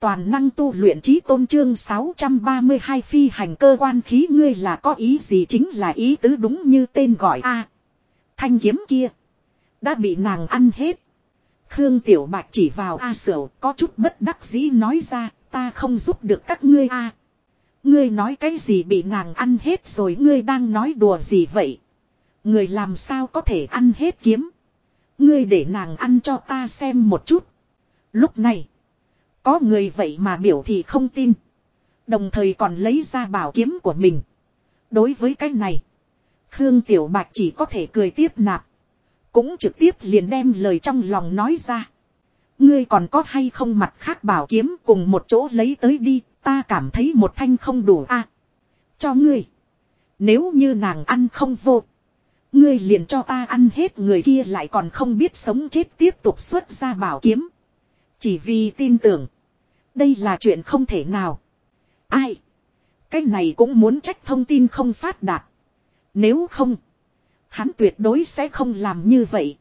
Toàn năng tu luyện trí tôn trương 632 phi hành cơ quan khí ngươi là có ý gì chính là ý tứ đúng như tên gọi a Thanh kiếm kia. Đã bị nàng ăn hết. Khương Tiểu Bạch chỉ vào A Sở có chút bất đắc dĩ nói ra, ta không giúp được các ngươi a Ngươi nói cái gì bị nàng ăn hết rồi ngươi đang nói đùa gì vậy. Người làm sao có thể ăn hết kiếm. Ngươi để nàng ăn cho ta xem một chút. Lúc này. Có người vậy mà biểu thị không tin. Đồng thời còn lấy ra bảo kiếm của mình. Đối với cái này. Khương Tiểu Bạch chỉ có thể cười tiếp nạp. Cũng trực tiếp liền đem lời trong lòng nói ra. Ngươi còn có hay không mặt khác bảo kiếm cùng một chỗ lấy tới đi. Ta cảm thấy một thanh không đủ a Cho ngươi. Nếu như nàng ăn không vô. Ngươi liền cho ta ăn hết người kia lại còn không biết sống chết tiếp tục xuất ra bảo kiếm. Chỉ vì tin tưởng. Đây là chuyện không thể nào. Ai? Cái này cũng muốn trách thông tin không phát đạt. Nếu không. Hắn tuyệt đối sẽ không làm như vậy.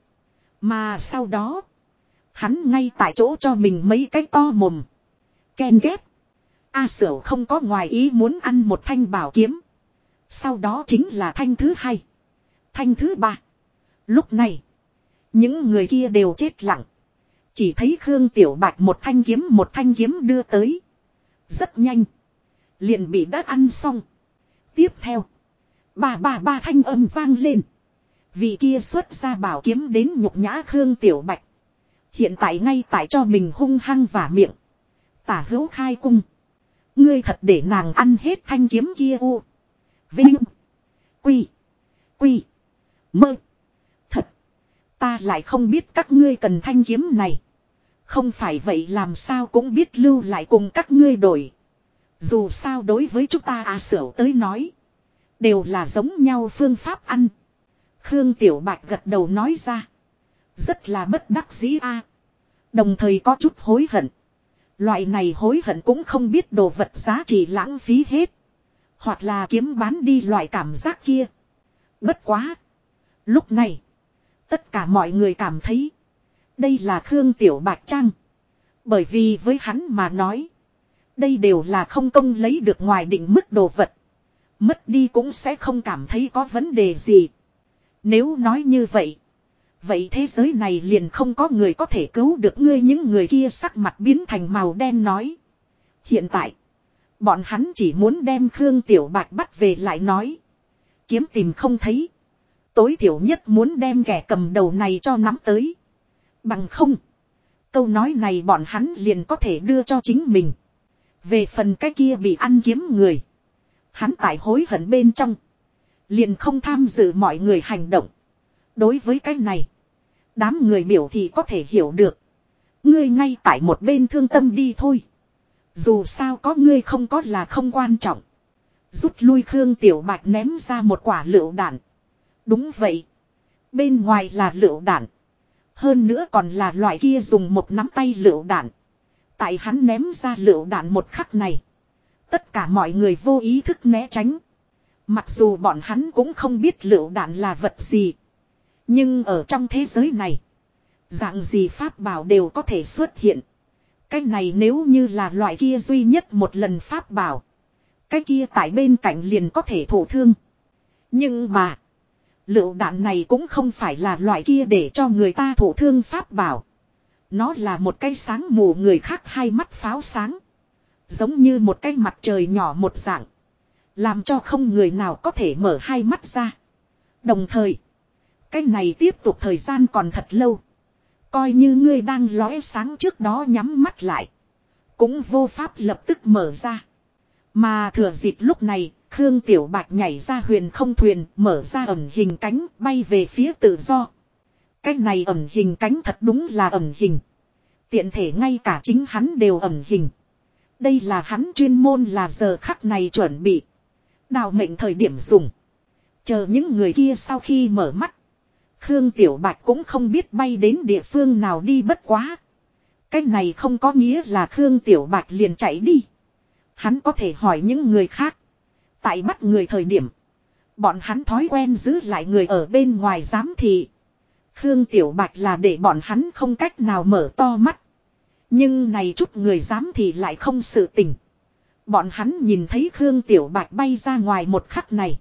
Mà sau đó. Hắn ngay tại chỗ cho mình mấy cái to mồm. Ken ghép. A sở không có ngoài ý muốn ăn một thanh bảo kiếm. Sau đó chính là thanh thứ hai. Thanh thứ ba. Lúc này. Những người kia đều chết lặng. Chỉ thấy Khương Tiểu Bạch một thanh kiếm, một thanh kiếm đưa tới. Rất nhanh. Liền bị đã ăn xong. Tiếp theo. Ba ba ba thanh âm vang lên. Vị kia xuất ra bảo kiếm đến nhục nhã Khương Tiểu Bạch. Hiện tại ngay tại cho mình hung hăng và miệng. Tả hữu khai cung. Ngươi thật để nàng ăn hết thanh kiếm kia u. Vinh. Quy. Quy. Mơ. Thật. Ta lại không biết các ngươi cần thanh kiếm này. Không phải vậy làm sao cũng biết lưu lại cùng các ngươi đổi. Dù sao đối với chúng ta à sửa tới nói. Đều là giống nhau phương pháp ăn. Khương Tiểu Bạch gật đầu nói ra. Rất là bất đắc dĩ a. Đồng thời có chút hối hận. Loại này hối hận cũng không biết đồ vật giá trị lãng phí hết. Hoặc là kiếm bán đi loại cảm giác kia. Bất quá. Lúc này. Tất cả mọi người cảm thấy. Đây là Khương Tiểu Bạch Trang. Bởi vì với hắn mà nói. Đây đều là không công lấy được ngoài định mức đồ vật. Mất đi cũng sẽ không cảm thấy có vấn đề gì. Nếu nói như vậy. Vậy thế giới này liền không có người có thể cứu được ngươi những người kia sắc mặt biến thành màu đen nói. Hiện tại. Bọn hắn chỉ muốn đem Khương Tiểu Bạch bắt về lại nói. Kiếm tìm không thấy. Tối thiểu nhất muốn đem kẻ cầm đầu này cho nắm tới. Bằng không. Câu nói này bọn hắn liền có thể đưa cho chính mình. Về phần cái kia bị ăn kiếm người. Hắn tại hối hận bên trong. Liền không tham dự mọi người hành động. Đối với cái này. Đám người biểu thì có thể hiểu được. Ngươi ngay tại một bên thương tâm đi thôi. Dù sao có ngươi không có là không quan trọng. Rút lui Khương Tiểu Bạch ném ra một quả lựu đạn. Đúng vậy. Bên ngoài là lựu đạn. Hơn nữa còn là loại kia dùng một nắm tay lựu đạn. Tại hắn ném ra lựu đạn một khắc này. Tất cả mọi người vô ý thức né tránh. Mặc dù bọn hắn cũng không biết lựu đạn là vật gì. Nhưng ở trong thế giới này. Dạng gì pháp bảo đều có thể xuất hiện. Cái này nếu như là loại kia duy nhất một lần pháp bảo. Cái kia tại bên cạnh liền có thể thổ thương. Nhưng mà. Lựu đạn này cũng không phải là loại kia để cho người ta thổ thương pháp bảo. Nó là một cái sáng mù người khác hai mắt pháo sáng. Giống như một cái mặt trời nhỏ một dạng. Làm cho không người nào có thể mở hai mắt ra. Đồng thời. Cái này tiếp tục thời gian còn thật lâu. Coi như ngươi đang lóe sáng trước đó nhắm mắt lại. Cũng vô pháp lập tức mở ra. Mà thừa dịp lúc này, Khương Tiểu Bạch nhảy ra huyền không thuyền, mở ra ẩn hình cánh, bay về phía tự do. Cái này ẩn hình cánh thật đúng là ẩn hình. Tiện thể ngay cả chính hắn đều ẩn hình. Đây là hắn chuyên môn là giờ khắc này chuẩn bị. Đào mệnh thời điểm dùng. Chờ những người kia sau khi mở mắt. Khương Tiểu Bạch cũng không biết bay đến địa phương nào đi bất quá. Cái này không có nghĩa là Khương Tiểu Bạch liền chạy đi. Hắn có thể hỏi những người khác. Tại bắt người thời điểm. Bọn hắn thói quen giữ lại người ở bên ngoài giám thị. Khương Tiểu Bạch là để bọn hắn không cách nào mở to mắt. Nhưng này chút người dám thì lại không sự tình. Bọn hắn nhìn thấy Khương Tiểu Bạch bay ra ngoài một khắc này.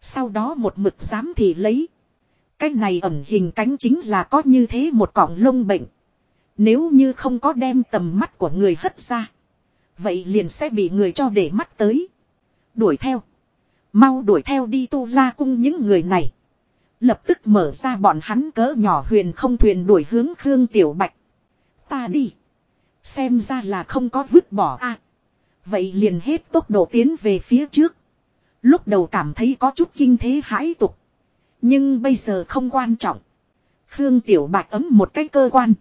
Sau đó một mực dám thì lấy. Cái này ẩn hình cánh chính là có như thế một cọng lông bệnh. Nếu như không có đem tầm mắt của người hất ra. Vậy liền sẽ bị người cho để mắt tới. Đuổi theo. Mau đuổi theo đi tu la cung những người này. Lập tức mở ra bọn hắn cỡ nhỏ huyền không thuyền đuổi hướng Khương Tiểu Bạch. Ta đi. Xem ra là không có vứt bỏ a. À, vậy liền hết tốc độ tiến về phía trước. Lúc đầu cảm thấy có chút kinh thế hãi tục. Nhưng bây giờ không quan trọng. Khương Tiểu Bạch ấm một cái cơ quan.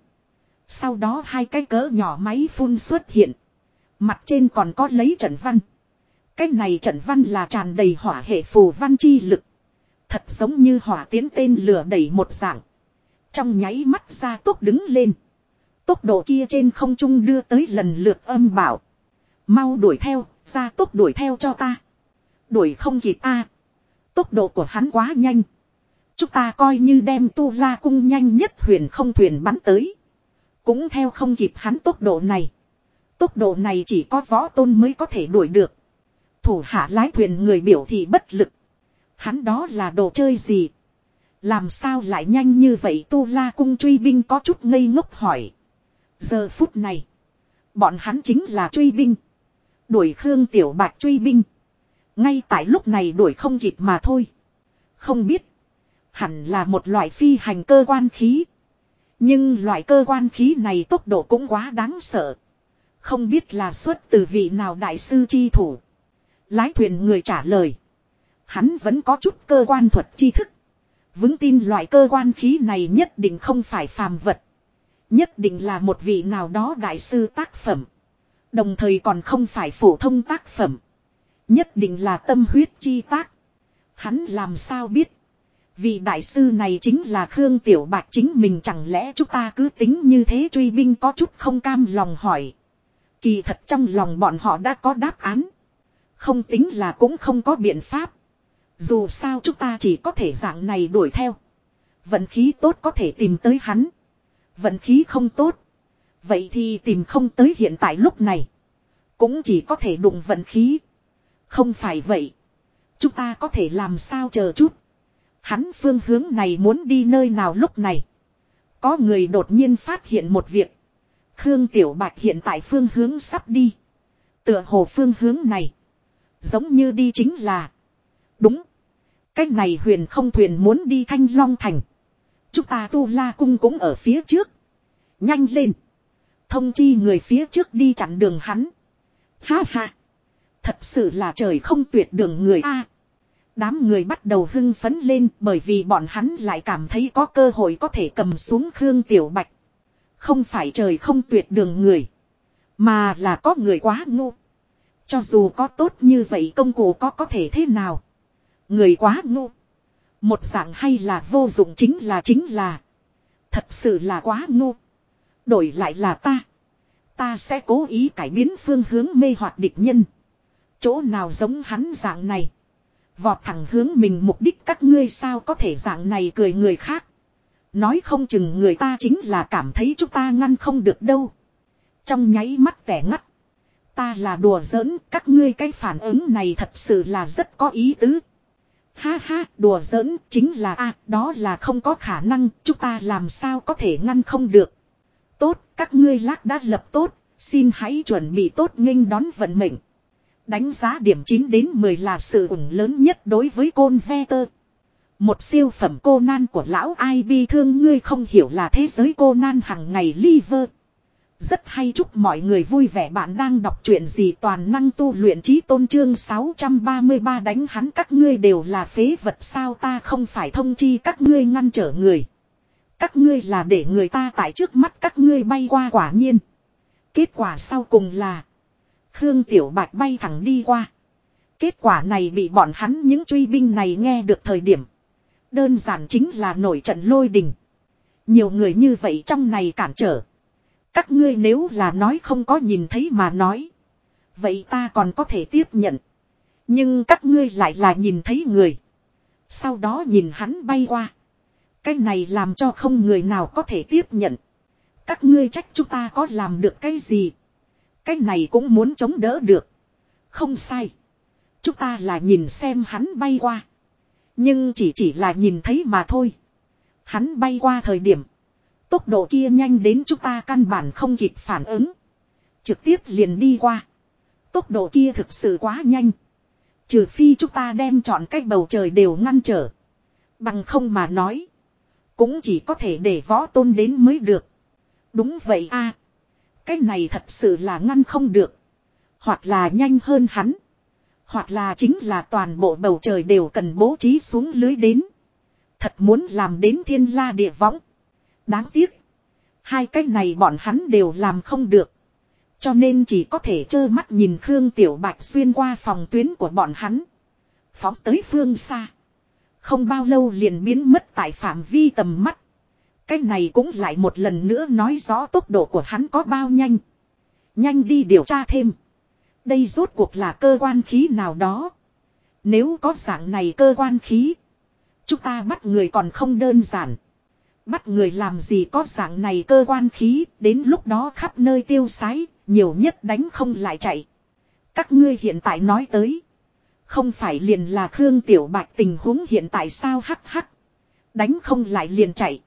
Sau đó hai cái cỡ nhỏ máy phun xuất hiện. Mặt trên còn có lấy trận văn. Cái này trận văn là tràn đầy hỏa hệ phù văn chi lực. Thật giống như hỏa tiến tên lửa đẩy một dạng. Trong nháy mắt ra tốc đứng lên. Tốc độ kia trên không trung đưa tới lần lượt âm bảo. Mau đuổi theo, ra tốc đuổi theo cho ta. Đuổi không kịp a Tốc độ của hắn quá nhanh. Chúng ta coi như đem tu la cung nhanh nhất huyền không thuyền bắn tới. Cũng theo không kịp hắn tốc độ này. Tốc độ này chỉ có võ tôn mới có thể đuổi được. Thủ hạ lái thuyền người biểu thị bất lực. Hắn đó là đồ chơi gì? Làm sao lại nhanh như vậy tu la cung truy binh có chút ngây ngốc hỏi. Giờ phút này. Bọn hắn chính là truy binh. Đuổi Khương Tiểu Bạch truy binh. Ngay tại lúc này đuổi không kịp mà thôi. Không biết. Hẳn là một loại phi hành cơ quan khí. Nhưng loại cơ quan khí này tốc độ cũng quá đáng sợ. Không biết là xuất từ vị nào đại sư chi thủ. Lái thuyền người trả lời. Hắn vẫn có chút cơ quan thuật tri thức. Vững tin loại cơ quan khí này nhất định không phải phàm vật. Nhất định là một vị nào đó đại sư tác phẩm. Đồng thời còn không phải phổ thông tác phẩm. Nhất định là tâm huyết chi tác. Hắn làm sao biết. Vị đại sư này chính là Khương Tiểu Bạch chính mình chẳng lẽ chúng ta cứ tính như thế truy binh có chút không cam lòng hỏi. Kỳ thật trong lòng bọn họ đã có đáp án. Không tính là cũng không có biện pháp. Dù sao chúng ta chỉ có thể dạng này đuổi theo. Vận khí tốt có thể tìm tới hắn. Vận khí không tốt. Vậy thì tìm không tới hiện tại lúc này. Cũng chỉ có thể đụng vận khí. Không phải vậy. Chúng ta có thể làm sao chờ chút. Hắn phương hướng này muốn đi nơi nào lúc này. Có người đột nhiên phát hiện một việc. Khương Tiểu Bạch hiện tại phương hướng sắp đi. Tựa hồ phương hướng này. Giống như đi chính là. Đúng. Cách này huyền không thuyền muốn đi Thanh Long Thành. Chúng ta tu la cung cũng ở phía trước. Nhanh lên. Thông chi người phía trước đi chặn đường hắn. Ha ha. Thật sự là trời không tuyệt đường người A. đám người bắt đầu hưng phấn lên bởi vì bọn hắn lại cảm thấy có cơ hội có thể cầm xuống Khương Tiểu Bạch. Không phải trời không tuyệt đường người. Mà là có người quá ngu. Cho dù có tốt như vậy công cụ có có thể thế nào. Người quá ngu. Một dạng hay là vô dụng chính là chính là. Thật sự là quá ngu. Đổi lại là ta. Ta sẽ cố ý cải biến phương hướng mê hoặc địch nhân. Chỗ nào giống hắn dạng này. Vọt thẳng hướng mình mục đích các ngươi sao có thể dạng này cười người khác. Nói không chừng người ta chính là cảm thấy chúng ta ngăn không được đâu. Trong nháy mắt tẻ ngắt. Ta là đùa giỡn, các ngươi cái phản ứng này thật sự là rất có ý tứ. Ha ha, đùa giỡn, chính là a đó là không có khả năng, chúng ta làm sao có thể ngăn không được. Tốt, các ngươi lác đã lập tốt, xin hãy chuẩn bị tốt nghênh đón vận mệnh. Đánh giá điểm 9 đến 10 là sự ủng lớn nhất đối với côn ve tơ. Một siêu phẩm cô nan của lão ai bi thương ngươi không hiểu là thế giới cô nan hằng ngày liver. Rất hay chúc mọi người vui vẻ bạn đang đọc truyện gì toàn năng tu luyện trí tôn trương 633 đánh hắn các ngươi đều là phế vật sao ta không phải thông chi các ngươi ngăn trở người. Các ngươi là để người ta tại trước mắt các ngươi bay qua quả nhiên. Kết quả sau cùng là, Khương Tiểu Bạch bay thẳng đi qua. Kết quả này bị bọn hắn những truy binh này nghe được thời điểm. Đơn giản chính là nổi trận lôi đình. Nhiều người như vậy trong này cản trở. Các ngươi nếu là nói không có nhìn thấy mà nói. Vậy ta còn có thể tiếp nhận. Nhưng các ngươi lại là nhìn thấy người. Sau đó nhìn hắn bay qua. Cái này làm cho không người nào có thể tiếp nhận. Các ngươi trách chúng ta có làm được cái gì. Cái này cũng muốn chống đỡ được. Không sai. Chúng ta là nhìn xem hắn bay qua. Nhưng chỉ chỉ là nhìn thấy mà thôi. Hắn bay qua thời điểm. Tốc độ kia nhanh đến chúng ta căn bản không kịp phản ứng. Trực tiếp liền đi qua. Tốc độ kia thực sự quá nhanh. Trừ phi chúng ta đem chọn cách bầu trời đều ngăn trở. Bằng không mà nói. Cũng chỉ có thể để võ tôn đến mới được. Đúng vậy a Cái này thật sự là ngăn không được. Hoặc là nhanh hơn hắn. Hoặc là chính là toàn bộ bầu trời đều cần bố trí xuống lưới đến. Thật muốn làm đến thiên la địa võng. Đáng tiếc. Hai cái này bọn hắn đều làm không được. Cho nên chỉ có thể trơ mắt nhìn Khương Tiểu Bạch xuyên qua phòng tuyến của bọn hắn. Phóng tới phương xa. Không bao lâu liền biến mất tại phạm vi tầm mắt. Cái này cũng lại một lần nữa nói rõ tốc độ của hắn có bao nhanh. Nhanh đi điều tra thêm. Đây rốt cuộc là cơ quan khí nào đó. Nếu có dạng này cơ quan khí. Chúng ta bắt người còn không đơn giản. Bắt người làm gì có dạng này cơ quan khí. Đến lúc đó khắp nơi tiêu sái. Nhiều nhất đánh không lại chạy. Các ngươi hiện tại nói tới. Không phải liền là Khương Tiểu Bạch tình huống hiện tại sao hắc hắc. Đánh không lại liền chạy.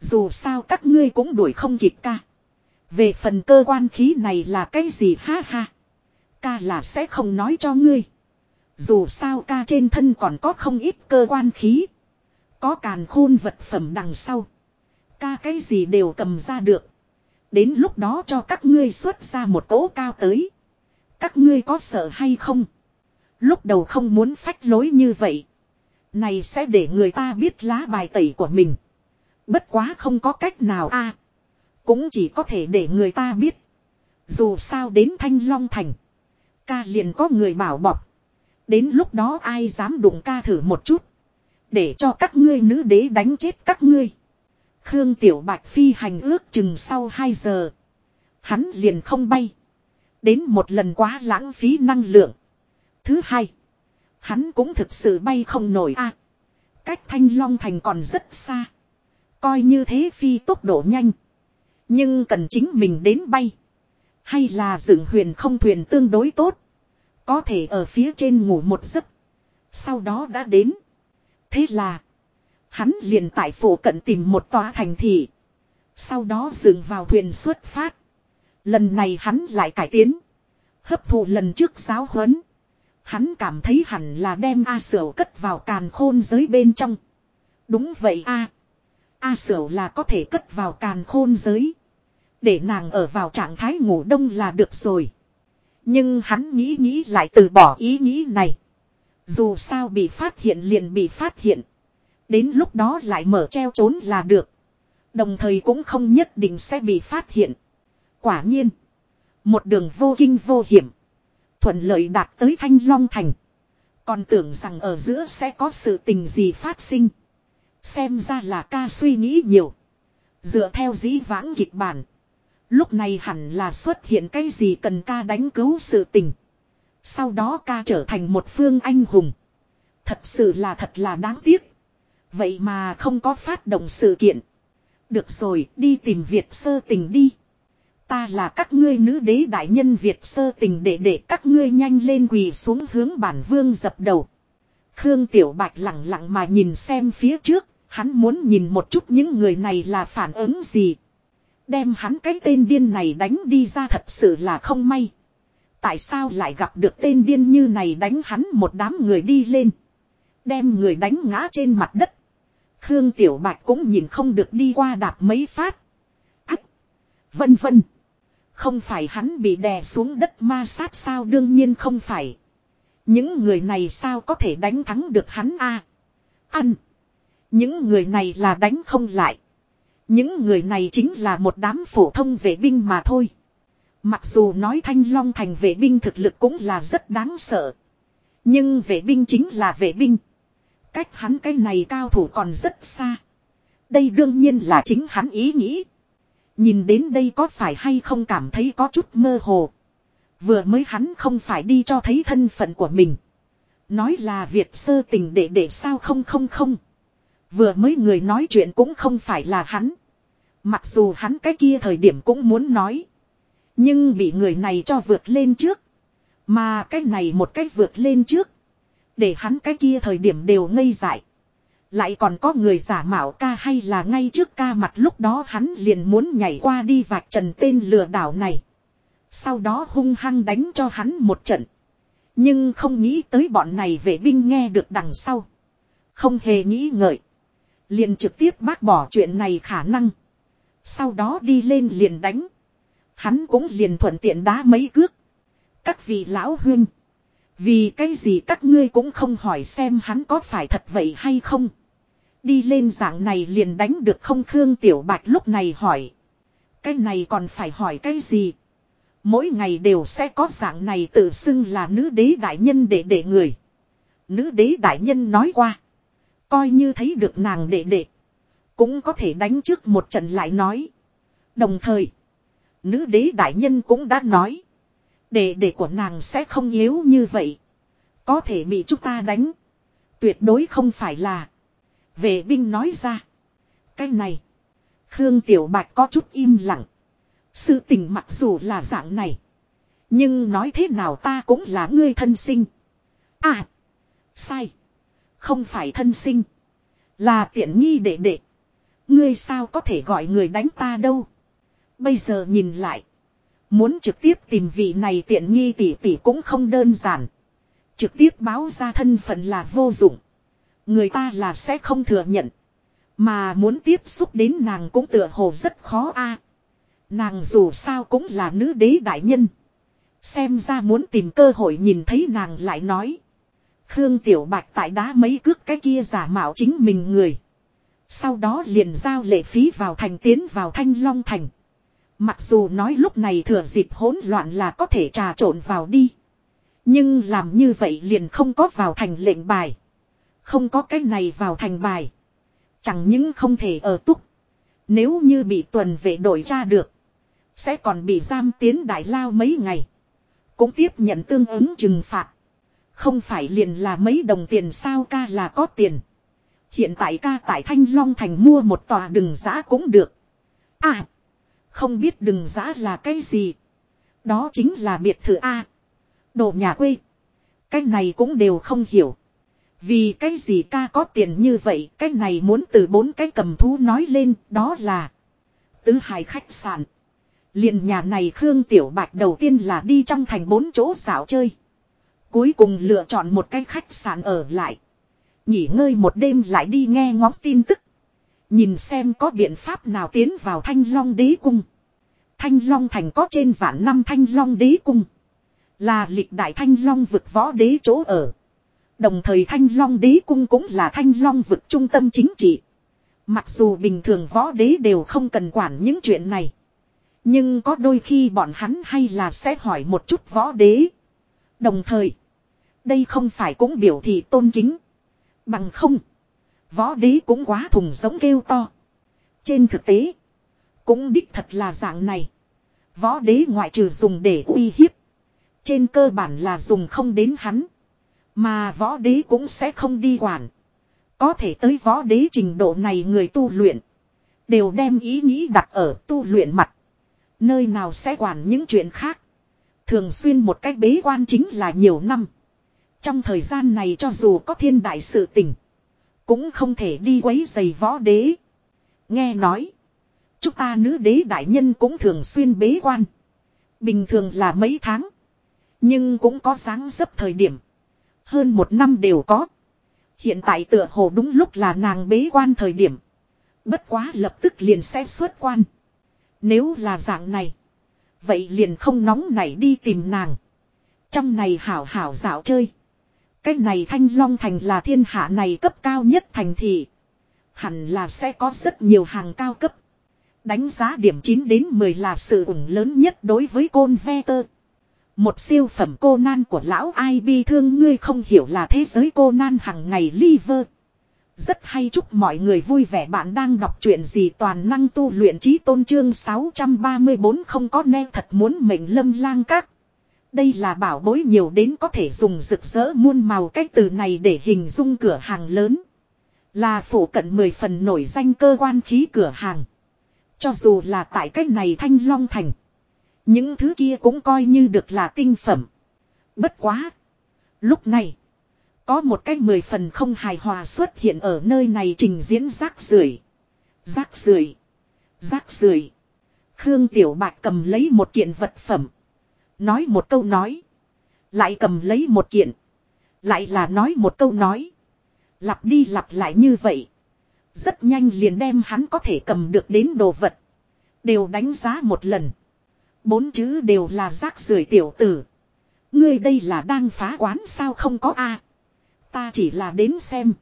Dù sao các ngươi cũng đuổi không kịp ca. Về phần cơ quan khí này là cái gì ha ha. Ca là sẽ không nói cho ngươi. Dù sao ca trên thân còn có không ít cơ quan khí. Có càn khôn vật phẩm đằng sau. Ca cái gì đều cầm ra được. Đến lúc đó cho các ngươi xuất ra một cỗ cao tới. Các ngươi có sợ hay không? Lúc đầu không muốn phách lối như vậy. Này sẽ để người ta biết lá bài tẩy của mình. Bất quá không có cách nào a Cũng chỉ có thể để người ta biết. Dù sao đến Thanh Long Thành. Ca liền có người bảo bọc. Đến lúc đó ai dám đụng ca thử một chút. Để cho các ngươi nữ đế đánh chết các ngươi. Khương Tiểu Bạch phi hành ước chừng sau 2 giờ. Hắn liền không bay. Đến một lần quá lãng phí năng lượng. Thứ hai. Hắn cũng thực sự bay không nổi a Cách Thanh Long Thành còn rất xa. Coi như thế phi tốc độ nhanh. Nhưng cần chính mình đến bay. Hay là dựng huyền không thuyền tương đối tốt. Có thể ở phía trên ngủ một giấc. Sau đó đã đến. Thế là. Hắn liền tại phủ cận tìm một tòa thành thị. Sau đó dừng vào thuyền xuất phát. Lần này hắn lại cải tiến. Hấp thụ lần trước giáo huấn. Hắn cảm thấy hẳn là đem A Sửu cất vào càn khôn giới bên trong. Đúng vậy A. A Sửu là có thể cất vào càn khôn giới. Để nàng ở vào trạng thái ngủ đông là được rồi. Nhưng hắn nghĩ nghĩ lại từ bỏ ý nghĩ này. Dù sao bị phát hiện liền bị phát hiện. Đến lúc đó lại mở treo trốn là được. Đồng thời cũng không nhất định sẽ bị phát hiện. Quả nhiên. Một đường vô kinh vô hiểm. Thuận lợi đạt tới Thanh Long Thành. Còn tưởng rằng ở giữa sẽ có sự tình gì phát sinh. Xem ra là ca suy nghĩ nhiều. Dựa theo dĩ vãng kịch bản. Lúc này hẳn là xuất hiện cái gì cần ca đánh cứu sự tình. Sau đó ca trở thành một phương anh hùng. Thật sự là thật là đáng tiếc. Vậy mà không có phát động sự kiện. Được rồi, đi tìm Việt sơ tình đi. Ta là các ngươi nữ đế đại nhân Việt sơ tình để để các ngươi nhanh lên quỳ xuống hướng bản vương dập đầu. Khương Tiểu Bạch lặng lặng mà nhìn xem phía trước, hắn muốn nhìn một chút những người này là phản ứng gì. Đem hắn cái tên điên này đánh đi ra thật sự là không may. Tại sao lại gặp được tên điên như này đánh hắn một đám người đi lên. Đem người đánh ngã trên mặt đất. Khương Tiểu Bạch cũng nhìn không được đi qua đạp mấy phát. Ách. Vân vân. Không phải hắn bị đè xuống đất ma sát sao đương nhiên không phải. Những người này sao có thể đánh thắng được hắn a? Ăn. Những người này là đánh không lại. Những người này chính là một đám phổ thông vệ binh mà thôi. Mặc dù nói Thanh Long thành vệ binh thực lực cũng là rất đáng sợ. Nhưng vệ binh chính là vệ binh. Cách hắn cái này cao thủ còn rất xa. Đây đương nhiên là chính hắn ý nghĩ. Nhìn đến đây có phải hay không cảm thấy có chút mơ hồ. Vừa mới hắn không phải đi cho thấy thân phận của mình. Nói là Việt sơ tình để để sao không không không. Vừa mới người nói chuyện cũng không phải là hắn. Mặc dù hắn cái kia thời điểm cũng muốn nói. Nhưng bị người này cho vượt lên trước. Mà cái này một cách vượt lên trước. Để hắn cái kia thời điểm đều ngây dại. Lại còn có người giả mạo ca hay là ngay trước ca mặt lúc đó hắn liền muốn nhảy qua đi vạch trần tên lừa đảo này. Sau đó hung hăng đánh cho hắn một trận. Nhưng không nghĩ tới bọn này vệ binh nghe được đằng sau. Không hề nghĩ ngợi. Liền trực tiếp bác bỏ chuyện này khả năng. Sau đó đi lên liền đánh. Hắn cũng liền thuận tiện đá mấy cước. Các vị lão huynh. Vì cái gì các ngươi cũng không hỏi xem hắn có phải thật vậy hay không. Đi lên dạng này liền đánh được không Khương Tiểu Bạch lúc này hỏi. Cái này còn phải hỏi cái gì? Mỗi ngày đều sẽ có dạng này tự xưng là nữ đế đại nhân để để người. Nữ đế đại nhân nói qua. Coi như thấy được nàng đệ đệ. Cũng có thể đánh trước một trận lại nói. Đồng thời. Nữ đế đại nhân cũng đã nói. Đệ đệ của nàng sẽ không yếu như vậy. Có thể bị chúng ta đánh. Tuyệt đối không phải là. Vệ binh nói ra. Cái này. Khương Tiểu Bạch có chút im lặng. Sự tình mặc dù là dạng này. Nhưng nói thế nào ta cũng là ngươi thân sinh. À. Sai. Không phải thân sinh. Là tiện nghi đệ đệ. Ngươi sao có thể gọi người đánh ta đâu. Bây giờ nhìn lại. Muốn trực tiếp tìm vị này tiện nghi tỷ tỷ cũng không đơn giản. Trực tiếp báo ra thân phận là vô dụng. Người ta là sẽ không thừa nhận. Mà muốn tiếp xúc đến nàng cũng tựa hồ rất khó a. Nàng dù sao cũng là nữ đế đại nhân. Xem ra muốn tìm cơ hội nhìn thấy nàng lại nói. Khương Tiểu Bạch tại đá mấy cước cái kia giả mạo chính mình người. Sau đó liền giao lệ phí vào thành tiến vào thanh long thành. Mặc dù nói lúc này thừa dịp hỗn loạn là có thể trà trộn vào đi. Nhưng làm như vậy liền không có vào thành lệnh bài. Không có cái này vào thành bài. Chẳng những không thể ở túc. Nếu như bị tuần vệ đổi ra được. Sẽ còn bị giam tiến đại lao mấy ngày. Cũng tiếp nhận tương ứng trừng phạt. Không phải liền là mấy đồng tiền sao ca là có tiền. Hiện tại ca tại Thanh Long Thành mua một tòa đường giã cũng được. À. Không biết đừng giã là cái gì. Đó chính là biệt thự A. Đồ nhà quê. Cái này cũng đều không hiểu. Vì cái gì ca có tiền như vậy, cái này muốn từ bốn cái cầm thú nói lên, đó là tứ hải khách sạn. liền nhà này Khương Tiểu Bạch đầu tiên là đi trong thành bốn chỗ xảo chơi. Cuối cùng lựa chọn một cái khách sạn ở lại. Nghỉ ngơi một đêm lại đi nghe ngóng tin tức. Nhìn xem có biện pháp nào tiến vào thanh long đế cung. Thanh long thành có trên vạn năm thanh long đế cung. Là lịch đại thanh long vực võ đế chỗ ở. Đồng thời thanh long đế cung cũng là thanh long vực trung tâm chính trị. Mặc dù bình thường võ đế đều không cần quản những chuyện này. Nhưng có đôi khi bọn hắn hay là sẽ hỏi một chút võ đế. Đồng thời. Đây không phải cũng biểu thị tôn kính. Bằng không. Võ đế cũng quá thùng giống kêu to. Trên thực tế. Cũng đích thật là dạng này. Võ đế ngoại trừ dùng để uy hiếp. Trên cơ bản là dùng không đến hắn. Mà võ đế cũng sẽ không đi quản. Có thể tới võ đế trình độ này người tu luyện. Đều đem ý nghĩ đặt ở tu luyện mặt. Nơi nào sẽ quản những chuyện khác. Thường xuyên một cách bế quan chính là nhiều năm. Trong thời gian này cho dù có thiên đại sự tình. Cũng không thể đi quấy giày võ đế. Nghe nói. Chúng ta nữ đế đại nhân cũng thường xuyên bế quan. Bình thường là mấy tháng. Nhưng cũng có sáng dấp thời điểm. Hơn một năm đều có. Hiện tại tựa hồ đúng lúc là nàng bế quan thời điểm. Bất quá lập tức liền sẽ xuất quan. Nếu là dạng này. Vậy liền không nóng nảy đi tìm nàng. Trong này hảo hảo dạo chơi. Cái này thanh long thành là thiên hạ này cấp cao nhất thành thị. Hẳn là sẽ có rất nhiều hàng cao cấp. Đánh giá điểm 9 đến 10 là sự ủng lớn nhất đối với côn ve tơ. Một siêu phẩm cô nan của lão ai bi thương ngươi không hiểu là thế giới cô nan hằng ngày liver. Rất hay chúc mọi người vui vẻ bạn đang đọc chuyện gì toàn năng tu luyện trí tôn trương 634 không có ne thật muốn mệnh lâm lang các. Đây là bảo bối nhiều đến có thể dùng rực rỡ muôn màu cách từ này để hình dung cửa hàng lớn. Là phủ cận 10 phần nổi danh cơ quan khí cửa hàng. Cho dù là tại cách này thanh long thành. Những thứ kia cũng coi như được là tinh phẩm. Bất quá. Lúc này. Có một cách mười phần không hài hòa xuất hiện ở nơi này trình diễn rác rưởi Rác rưởi Rác rưởi Khương Tiểu Bạch cầm lấy một kiện vật phẩm. Nói một câu nói. Lại cầm lấy một kiện. Lại là nói một câu nói. Lặp đi lặp lại như vậy. Rất nhanh liền đem hắn có thể cầm được đến đồ vật. Đều đánh giá một lần. Bốn chữ đều là rác rưởi tiểu tử. Ngươi đây là đang phá quán sao không có a Ta chỉ là đến xem.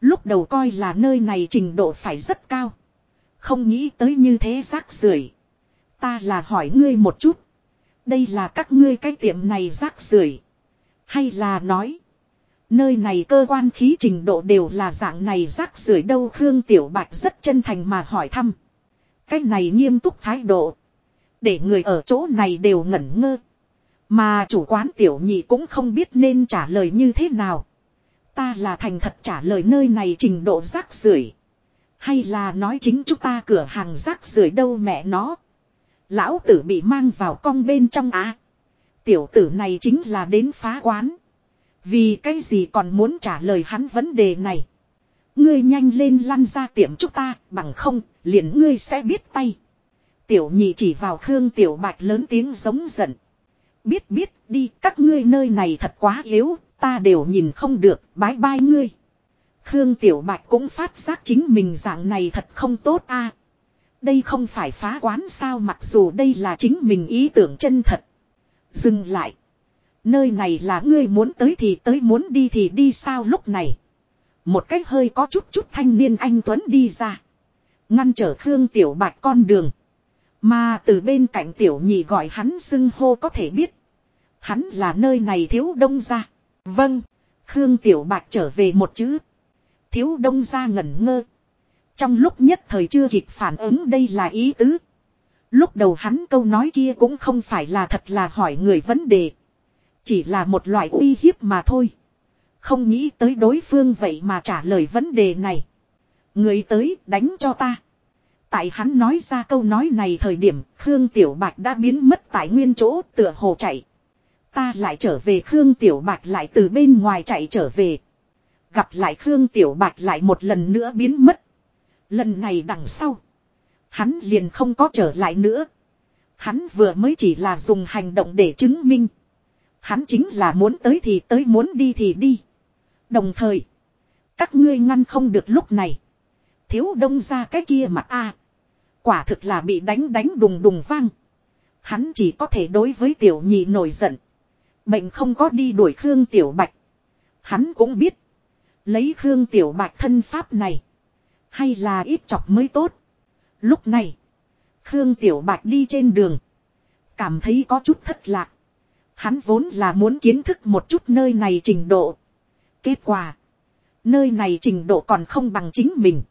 Lúc đầu coi là nơi này trình độ phải rất cao. Không nghĩ tới như thế rác rưởi. Ta là hỏi ngươi một chút. Đây là các ngươi cái tiệm này rác rưởi Hay là nói. Nơi này cơ quan khí trình độ đều là dạng này rác rưởi đâu Khương Tiểu Bạch rất chân thành mà hỏi thăm. Cái này nghiêm túc thái độ. Để người ở chỗ này đều ngẩn ngơ. Mà chủ quán tiểu nhị cũng không biết nên trả lời như thế nào. Ta là thành thật trả lời nơi này trình độ rác rưởi Hay là nói chính chúng ta cửa hàng rác rưởi đâu mẹ nó. Lão tử bị mang vào cong bên trong á. Tiểu tử này chính là đến phá quán. Vì cái gì còn muốn trả lời hắn vấn đề này. Ngươi nhanh lên lăn ra tiệm chúng ta, bằng không, liền ngươi sẽ biết tay. Tiểu nhị chỉ vào Khương Tiểu Bạch lớn tiếng giống giận. Biết biết đi các ngươi nơi này thật quá yếu, ta đều nhìn không được, bái bai ngươi. Khương Tiểu Bạch cũng phát giác chính mình dạng này thật không tốt a. Đây không phải phá quán sao mặc dù đây là chính mình ý tưởng chân thật. Dừng lại. Nơi này là ngươi muốn tới thì tới muốn đi thì đi sao lúc này. Một cách hơi có chút chút thanh niên anh Tuấn đi ra. Ngăn trở Khương Tiểu Bạch con đường. Mà từ bên cạnh Tiểu Nhị gọi hắn xưng hô có thể biết. Hắn là nơi này thiếu đông ra. Vâng. Khương Tiểu Bạch trở về một chữ. Thiếu đông ra ngẩn ngơ. Trong lúc nhất thời chưa kịp phản ứng đây là ý tứ. Lúc đầu hắn câu nói kia cũng không phải là thật là hỏi người vấn đề. Chỉ là một loại uy hiếp mà thôi. Không nghĩ tới đối phương vậy mà trả lời vấn đề này. Người tới đánh cho ta. Tại hắn nói ra câu nói này thời điểm, Khương Tiểu Bạch đã biến mất tại nguyên chỗ tựa hồ chạy. Ta lại trở về, Khương Tiểu Bạch lại từ bên ngoài chạy trở về. Gặp lại Khương Tiểu Bạch lại một lần nữa biến mất. Lần này đằng sau. Hắn liền không có trở lại nữa. Hắn vừa mới chỉ là dùng hành động để chứng minh. Hắn chính là muốn tới thì tới, muốn đi thì đi. Đồng thời. Các ngươi ngăn không được lúc này. Thiếu đông ra cái kia mặt a, Quả thực là bị đánh đánh đùng đùng vang. Hắn chỉ có thể đối với tiểu nhị nổi giận. Bệnh không có đi đuổi Khương Tiểu Bạch. Hắn cũng biết. Lấy Khương Tiểu Bạch thân pháp này. Hay là ít chọc mới tốt. Lúc này. Khương Tiểu Bạch đi trên đường. Cảm thấy có chút thất lạc. Hắn vốn là muốn kiến thức một chút nơi này trình độ. Kết quả. Nơi này trình độ còn không bằng chính mình.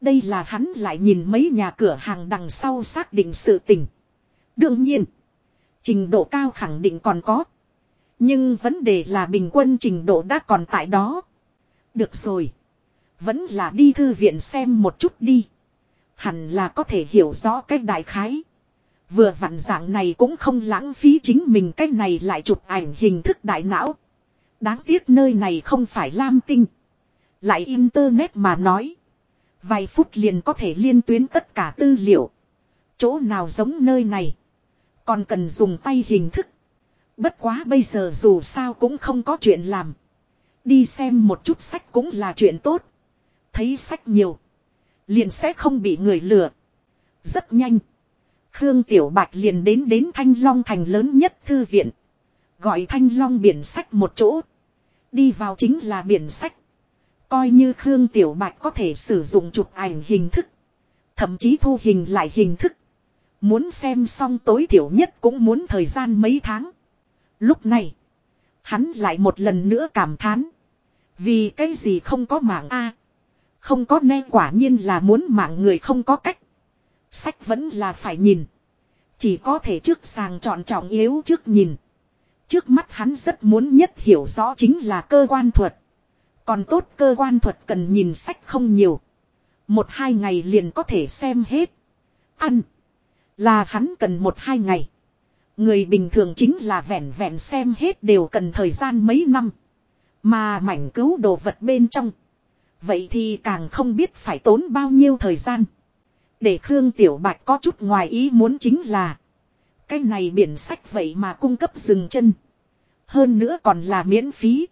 Đây là hắn lại nhìn mấy nhà cửa hàng đằng sau xác định sự tình. Đương nhiên. Trình độ cao khẳng định còn có. Nhưng vấn đề là bình quân trình độ đã còn tại đó. Được rồi. Vẫn là đi thư viện xem một chút đi. Hẳn là có thể hiểu rõ cách đại khái. Vừa vặn dạng này cũng không lãng phí chính mình cách này lại chụp ảnh hình thức đại não. Đáng tiếc nơi này không phải lam tinh. Lại internet mà nói. Vài phút liền có thể liên tuyến tất cả tư liệu. Chỗ nào giống nơi này. Còn cần dùng tay hình thức. Bất quá bây giờ dù sao cũng không có chuyện làm. Đi xem một chút sách cũng là chuyện tốt. Thấy sách nhiều. Liền sẽ không bị người lừa. Rất nhanh. Khương Tiểu Bạch liền đến đến Thanh Long thành lớn nhất thư viện. Gọi Thanh Long biển sách một chỗ. Đi vào chính là biển sách. Coi như Khương Tiểu Bạch có thể sử dụng chụp ảnh hình thức. Thậm chí thu hình lại hình thức. Muốn xem xong tối thiểu nhất cũng muốn thời gian mấy tháng. Lúc này. Hắn lại một lần nữa cảm thán. Vì cái gì không có mạng A không có ne quả nhiên là muốn mạng người không có cách. Sách vẫn là phải nhìn. Chỉ có thể trước sàng chọn trọng yếu trước nhìn. Trước mắt hắn rất muốn nhất hiểu rõ chính là cơ quan thuật. Còn tốt cơ quan thuật cần nhìn sách không nhiều. Một hai ngày liền có thể xem hết. Ăn. Là hắn cần một hai ngày. Người bình thường chính là vẹn vẹn xem hết đều cần thời gian mấy năm. Mà mảnh cứu đồ vật bên trong. Vậy thì càng không biết phải tốn bao nhiêu thời gian. Để Khương Tiểu Bạch có chút ngoài ý muốn chính là. Cái này biển sách vậy mà cung cấp dừng chân. Hơn nữa còn là miễn phí.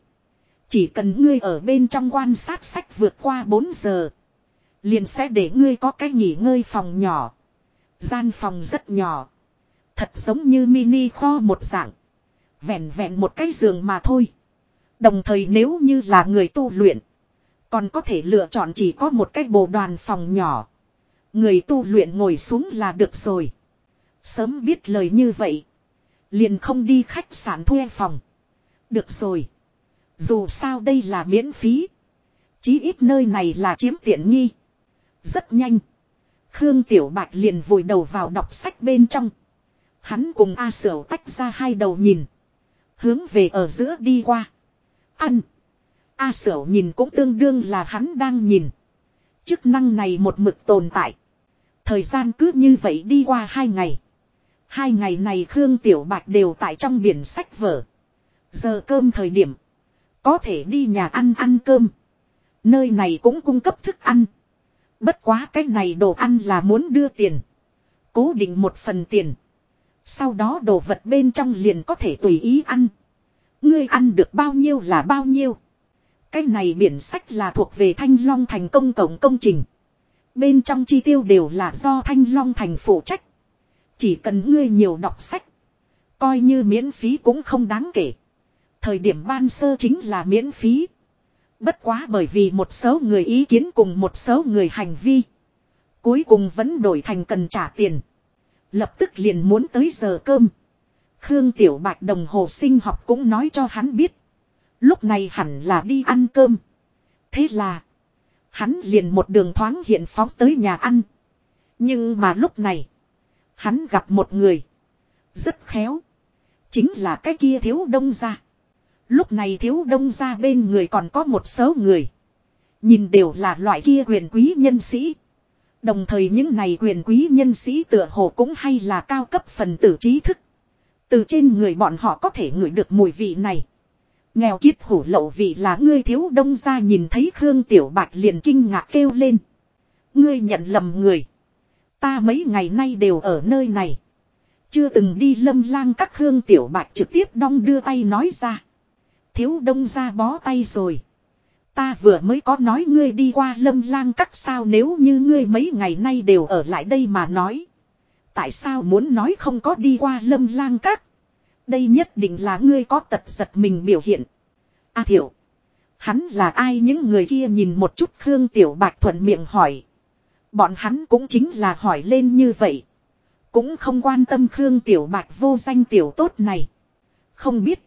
Chỉ cần ngươi ở bên trong quan sát sách vượt qua 4 giờ. Liền sẽ để ngươi có cái nghỉ ngơi phòng nhỏ. Gian phòng rất nhỏ. Thật giống như mini kho một dạng. Vẹn vẹn một cái giường mà thôi. Đồng thời nếu như là người tu luyện. Còn có thể lựa chọn chỉ có một cái bộ đoàn phòng nhỏ. Người tu luyện ngồi xuống là được rồi. Sớm biết lời như vậy. Liền không đi khách sạn thuê phòng. Được rồi. Dù sao đây là miễn phí. Chí ít nơi này là chiếm tiện nghi. Rất nhanh. Khương Tiểu Bạch liền vùi đầu vào đọc sách bên trong. Hắn cùng A Sửu tách ra hai đầu nhìn. Hướng về ở giữa đi qua. Ăn. A Sở nhìn cũng tương đương là hắn đang nhìn. Chức năng này một mực tồn tại. Thời gian cứ như vậy đi qua hai ngày. Hai ngày này Khương Tiểu Bạch đều tại trong biển sách vở. Giờ cơm thời điểm. Có thể đi nhà ăn ăn cơm. Nơi này cũng cung cấp thức ăn. Bất quá cái này đồ ăn là muốn đưa tiền. Cố định một phần tiền. Sau đó đồ vật bên trong liền có thể tùy ý ăn. Ngươi ăn được bao nhiêu là bao nhiêu. Cái này biển sách là thuộc về Thanh Long Thành công cộng công trình. Bên trong chi tiêu đều là do Thanh Long Thành phụ trách. Chỉ cần ngươi nhiều đọc sách. Coi như miễn phí cũng không đáng kể. Thời điểm ban sơ chính là miễn phí. Bất quá bởi vì một số người ý kiến cùng một số người hành vi. Cuối cùng vẫn đổi thành cần trả tiền. Lập tức liền muốn tới giờ cơm. Khương Tiểu Bạch đồng hồ sinh học cũng nói cho hắn biết. Lúc này hẳn là đi ăn cơm. Thế là. Hắn liền một đường thoáng hiện phóng tới nhà ăn. Nhưng mà lúc này. Hắn gặp một người. Rất khéo. Chính là cái kia thiếu đông ra. Lúc này thiếu đông ra bên người còn có một số người. Nhìn đều là loại kia quyền quý nhân sĩ. Đồng thời những này quyền quý nhân sĩ tựa hồ cũng hay là cao cấp phần tử trí thức. Từ trên người bọn họ có thể ngửi được mùi vị này. Nghèo kiết hủ lậu vị là ngươi thiếu đông ra nhìn thấy Khương Tiểu Bạch liền kinh ngạc kêu lên. Ngươi nhận lầm người. Ta mấy ngày nay đều ở nơi này. Chưa từng đi lâm lang các Khương Tiểu Bạch trực tiếp đong đưa tay nói ra. Thiếu đông ra bó tay rồi. Ta vừa mới có nói ngươi đi qua lâm lang các sao nếu như ngươi mấy ngày nay đều ở lại đây mà nói. Tại sao muốn nói không có đi qua lâm lang các? Đây nhất định là ngươi có tật giật mình biểu hiện. A à, thiểu. Hắn là ai những người kia nhìn một chút Khương Tiểu Bạch thuận miệng hỏi. Bọn hắn cũng chính là hỏi lên như vậy. Cũng không quan tâm Khương Tiểu Bạch vô danh tiểu tốt này. Không biết.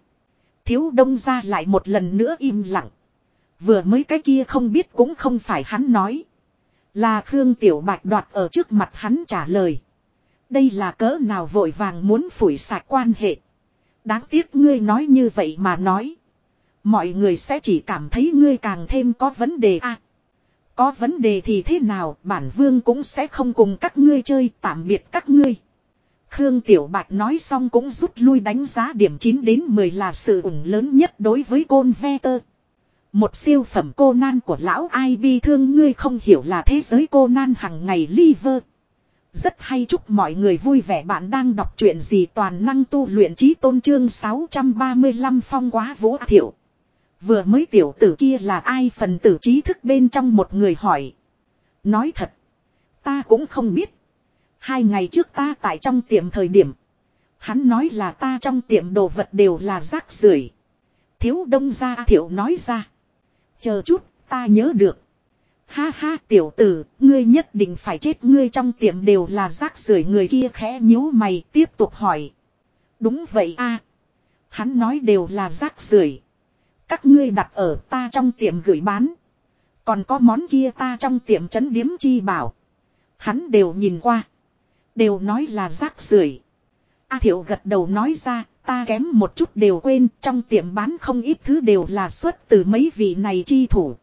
Thiếu đông ra lại một lần nữa im lặng. Vừa mới cái kia không biết cũng không phải hắn nói. Là Khương Tiểu Bạch đoạt ở trước mặt hắn trả lời. Đây là cỡ nào vội vàng muốn phủi sạch quan hệ. Đáng tiếc ngươi nói như vậy mà nói. Mọi người sẽ chỉ cảm thấy ngươi càng thêm có vấn đề a. có vấn đề thì thế nào, bản vương cũng sẽ không cùng các ngươi chơi, tạm biệt các ngươi. Khương Tiểu Bạch nói xong cũng rút lui đánh giá điểm 9 đến 10 là sự ủng lớn nhất đối với côn ve tơ. Một siêu phẩm cô nan của lão ai bi thương ngươi không hiểu là thế giới cô nan hằng ngày liver. Rất hay chúc mọi người vui vẻ bạn đang đọc truyện gì toàn năng tu luyện trí tôn trương 635 phong quá vũ thiệu. Vừa mới tiểu tử kia là ai phần tử trí thức bên trong một người hỏi. Nói thật. Ta cũng không biết. Hai ngày trước ta tại trong tiệm thời điểm. Hắn nói là ta trong tiệm đồ vật đều là rác rưởi. Thiếu đông ra thiệu nói ra. Chờ chút, ta nhớ được. Ha ha tiểu tử, ngươi nhất định phải chết ngươi trong tiệm đều là rác rưởi người kia khẽ nhíu mày tiếp tục hỏi. Đúng vậy a Hắn nói đều là rác rưởi Các ngươi đặt ở ta trong tiệm gửi bán. Còn có món kia ta trong tiệm chấn điếm chi bảo. Hắn đều nhìn qua. Đều nói là rác rưởi A thiệu gật đầu nói ra, ta kém một chút đều quên, trong tiệm bán không ít thứ đều là xuất từ mấy vị này chi thủ.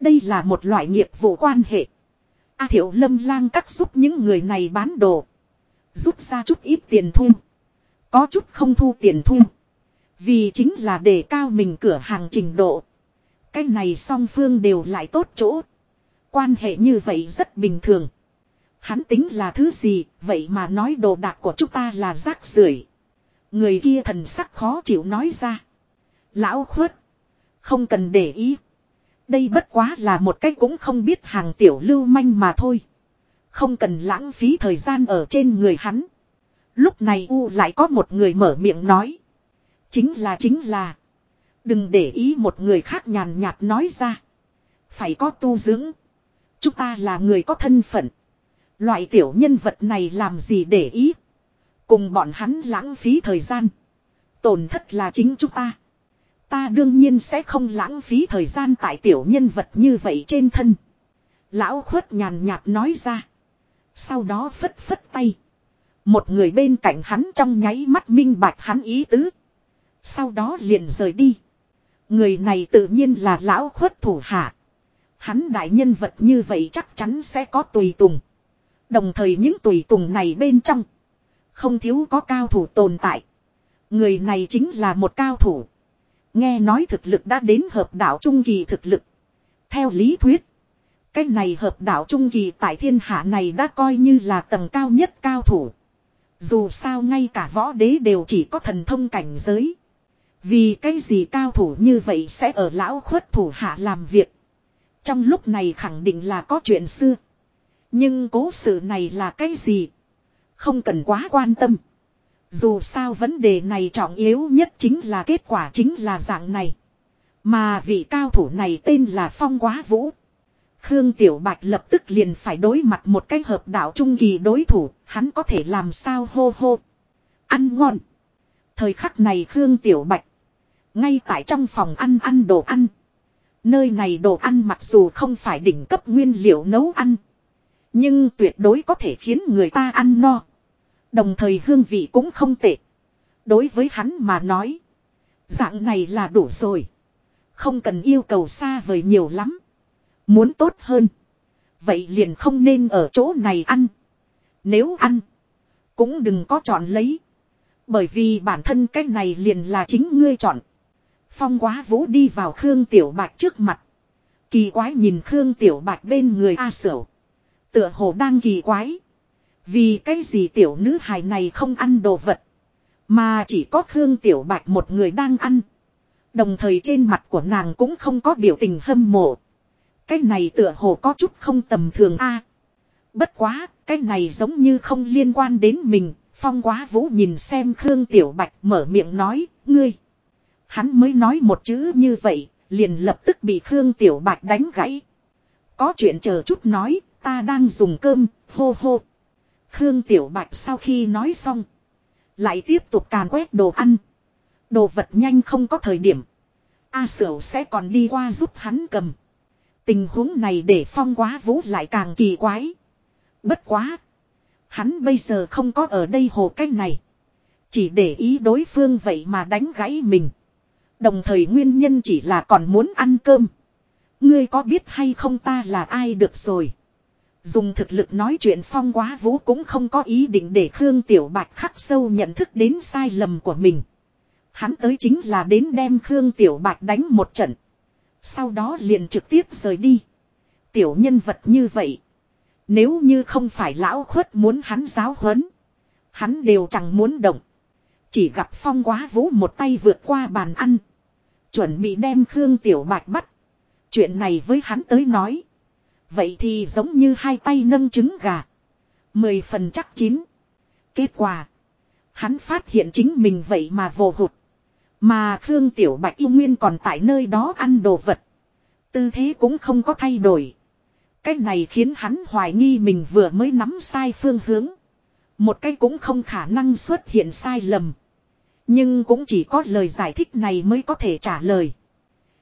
Đây là một loại nghiệp vụ quan hệ. A thiệu lâm lang cắt giúp những người này bán đồ. Rút ra chút ít tiền thu. Có chút không thu tiền thu. Vì chính là để cao mình cửa hàng trình độ. Cái này song phương đều lại tốt chỗ. Quan hệ như vậy rất bình thường. Hắn tính là thứ gì, vậy mà nói đồ đạc của chúng ta là rác rưởi. Người kia thần sắc khó chịu nói ra. Lão khuất. Không cần để ý. Đây bất quá là một cách cũng không biết hàng tiểu lưu manh mà thôi. Không cần lãng phí thời gian ở trên người hắn. Lúc này U lại có một người mở miệng nói. Chính là chính là. Đừng để ý một người khác nhàn nhạt nói ra. Phải có tu dưỡng. Chúng ta là người có thân phận. Loại tiểu nhân vật này làm gì để ý. Cùng bọn hắn lãng phí thời gian. Tổn thất là chính chúng ta. Ta đương nhiên sẽ không lãng phí thời gian tại tiểu nhân vật như vậy trên thân. Lão khuất nhàn nhạt nói ra. Sau đó phất phất tay. Một người bên cạnh hắn trong nháy mắt minh bạch hắn ý tứ. Sau đó liền rời đi. Người này tự nhiên là lão khuất thủ hạ. Hắn đại nhân vật như vậy chắc chắn sẽ có tùy tùng. Đồng thời những tùy tùng này bên trong. Không thiếu có cao thủ tồn tại. Người này chính là một cao thủ. Nghe nói thực lực đã đến hợp đạo trung kỳ thực lực. Theo lý thuyết. Cái này hợp đạo trung kỳ tại thiên hạ này đã coi như là tầng cao nhất cao thủ. Dù sao ngay cả võ đế đều chỉ có thần thông cảnh giới. Vì cái gì cao thủ như vậy sẽ ở lão khuất thủ hạ làm việc. Trong lúc này khẳng định là có chuyện xưa. Nhưng cố sự này là cái gì? Không cần quá quan tâm. Dù sao vấn đề này trọng yếu nhất chính là kết quả chính là dạng này. Mà vị cao thủ này tên là Phong Quá Vũ. Khương Tiểu Bạch lập tức liền phải đối mặt một cái hợp đạo trung kỳ đối thủ, hắn có thể làm sao hô hô. Ăn ngon. Thời khắc này Khương Tiểu Bạch. Ngay tại trong phòng ăn ăn đồ ăn. Nơi này đồ ăn mặc dù không phải đỉnh cấp nguyên liệu nấu ăn. Nhưng tuyệt đối có thể khiến người ta ăn no. Đồng thời hương vị cũng không tệ. Đối với hắn mà nói. Dạng này là đủ rồi. Không cần yêu cầu xa vời nhiều lắm. Muốn tốt hơn. Vậy liền không nên ở chỗ này ăn. Nếu ăn. Cũng đừng có chọn lấy. Bởi vì bản thân cái này liền là chính ngươi chọn. Phong quá vũ đi vào Khương Tiểu Bạch trước mặt. Kỳ quái nhìn Khương Tiểu Bạch bên người A Sửu. Tựa hồ đang kỳ quái. Vì cái gì tiểu nữ hài này không ăn đồ vật. Mà chỉ có Khương Tiểu Bạch một người đang ăn. Đồng thời trên mặt của nàng cũng không có biểu tình hâm mộ. Cái này tựa hồ có chút không tầm thường a. bất quá, cái này giống như không liên quan đến mình. Phong quá vũ nhìn xem Khương Tiểu Bạch mở miệng nói, ngươi. Hắn mới nói một chữ như vậy, liền lập tức bị Khương Tiểu Bạch đánh gãy. Có chuyện chờ chút nói, ta đang dùng cơm, hô hô. Khương Tiểu Bạch sau khi nói xong. Lại tiếp tục càn quét đồ ăn. Đồ vật nhanh không có thời điểm. A Sửu sẽ còn đi qua giúp hắn cầm. Tình huống này để phong quá vũ lại càng kỳ quái. Bất quá. Hắn bây giờ không có ở đây hồ cách này. Chỉ để ý đối phương vậy mà đánh gãy mình. Đồng thời nguyên nhân chỉ là còn muốn ăn cơm. Ngươi có biết hay không ta là ai được rồi. Dùng thực lực nói chuyện phong quá vũ cũng không có ý định để Khương Tiểu Bạch khắc sâu nhận thức đến sai lầm của mình. Hắn tới chính là đến đem Khương Tiểu Bạch đánh một trận. Sau đó liền trực tiếp rời đi. Tiểu nhân vật như vậy. Nếu như không phải lão khuất muốn hắn giáo huấn. Hắn đều chẳng muốn động. Chỉ gặp phong quá vũ một tay vượt qua bàn ăn. Chuẩn bị đem Khương Tiểu Bạch bắt. Chuyện này với hắn tới nói. Vậy thì giống như hai tay nâng trứng gà. Mười phần chắc chín. Kết quả. Hắn phát hiện chính mình vậy mà vô hụt. Mà Khương Tiểu Bạch yêu nguyên còn tại nơi đó ăn đồ vật. Tư thế cũng không có thay đổi. Cái này khiến hắn hoài nghi mình vừa mới nắm sai phương hướng. Một cái cũng không khả năng xuất hiện sai lầm. Nhưng cũng chỉ có lời giải thích này mới có thể trả lời.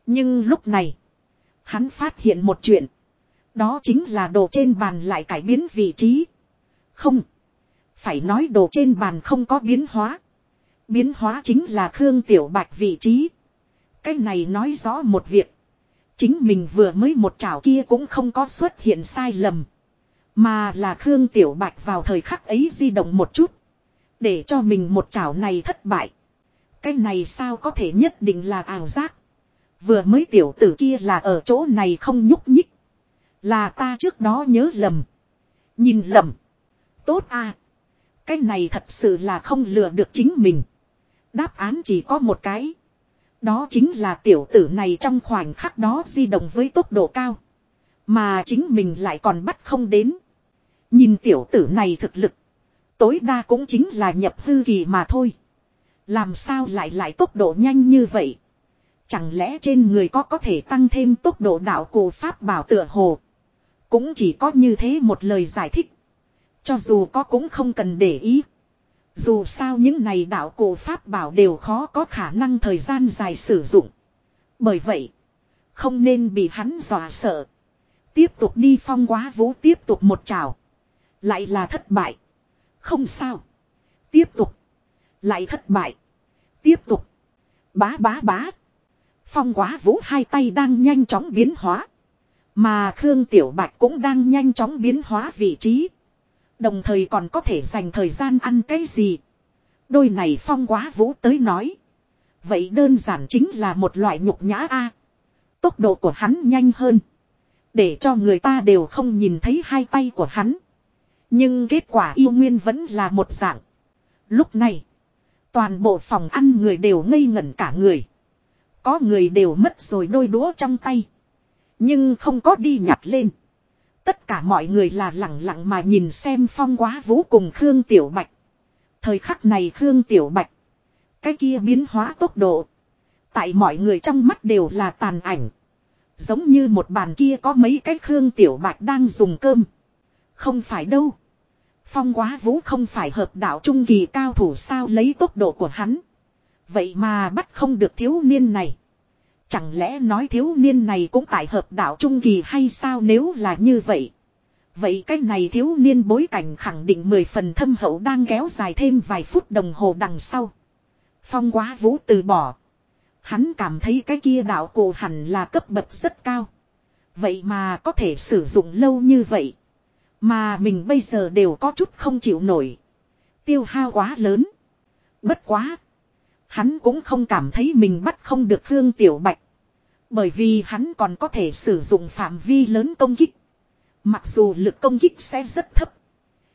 Nhưng lúc này, hắn phát hiện một chuyện. Đó chính là đồ trên bàn lại cải biến vị trí. Không. Phải nói đồ trên bàn không có biến hóa. Biến hóa chính là Khương Tiểu Bạch vị trí. Cái này nói rõ một việc. Chính mình vừa mới một chảo kia cũng không có xuất hiện sai lầm. Mà là Khương Tiểu Bạch vào thời khắc ấy di động một chút. Để cho mình một chảo này thất bại. Cái này sao có thể nhất định là ảo giác. Vừa mới tiểu tử kia là ở chỗ này không nhúc nhích. Là ta trước đó nhớ lầm. Nhìn lầm. Tốt à. Cái này thật sự là không lừa được chính mình. Đáp án chỉ có một cái. Đó chính là tiểu tử này trong khoảnh khắc đó di động với tốc độ cao. Mà chính mình lại còn bắt không đến. Nhìn tiểu tử này thực lực. Tối đa cũng chính là nhập hư kỳ mà thôi. Làm sao lại lại tốc độ nhanh như vậy. Chẳng lẽ trên người có có thể tăng thêm tốc độ đạo cổ pháp bảo tựa hồ. Cũng chỉ có như thế một lời giải thích. Cho dù có cũng không cần để ý. Dù sao những này đạo cổ pháp bảo đều khó có khả năng thời gian dài sử dụng. Bởi vậy, không nên bị hắn dọa sợ. Tiếp tục đi phong quá vũ tiếp tục một trào. Lại là thất bại. Không sao. Tiếp tục. Lại thất bại. Tiếp tục. Bá bá bá. Phong quá vũ hai tay đang nhanh chóng biến hóa. Mà Khương Tiểu Bạch cũng đang nhanh chóng biến hóa vị trí. Đồng thời còn có thể dành thời gian ăn cái gì. Đôi này phong quá vũ tới nói. Vậy đơn giản chính là một loại nhục nhã A. Tốc độ của hắn nhanh hơn. Để cho người ta đều không nhìn thấy hai tay của hắn. Nhưng kết quả yêu nguyên vẫn là một dạng. Lúc này. Toàn bộ phòng ăn người đều ngây ngẩn cả người. Có người đều mất rồi đôi đũa trong tay. Nhưng không có đi nhặt lên. Tất cả mọi người là lặng lặng mà nhìn xem phong quá vũ cùng Khương Tiểu Bạch. Thời khắc này Khương Tiểu Bạch. Cái kia biến hóa tốc độ. Tại mọi người trong mắt đều là tàn ảnh. Giống như một bàn kia có mấy cái Khương Tiểu Bạch đang dùng cơm. Không phải đâu. Phong quá vũ không phải hợp đạo trung kỳ cao thủ sao lấy tốc độ của hắn. Vậy mà bắt không được thiếu niên này. Chẳng lẽ nói thiếu niên này cũng tại hợp đạo trung kỳ hay sao nếu là như vậy. Vậy cái này thiếu niên bối cảnh khẳng định 10 phần thâm hậu đang kéo dài thêm vài phút đồng hồ đằng sau. Phong quá vũ từ bỏ. Hắn cảm thấy cái kia đạo cổ hẳn là cấp bậc rất cao. Vậy mà có thể sử dụng lâu như vậy. Mà mình bây giờ đều có chút không chịu nổi. Tiêu hao quá lớn. Bất quá. Hắn cũng không cảm thấy mình bắt không được Khương Tiểu Bạch. Bởi vì hắn còn có thể sử dụng phạm vi lớn công kích. Mặc dù lực công kích sẽ rất thấp.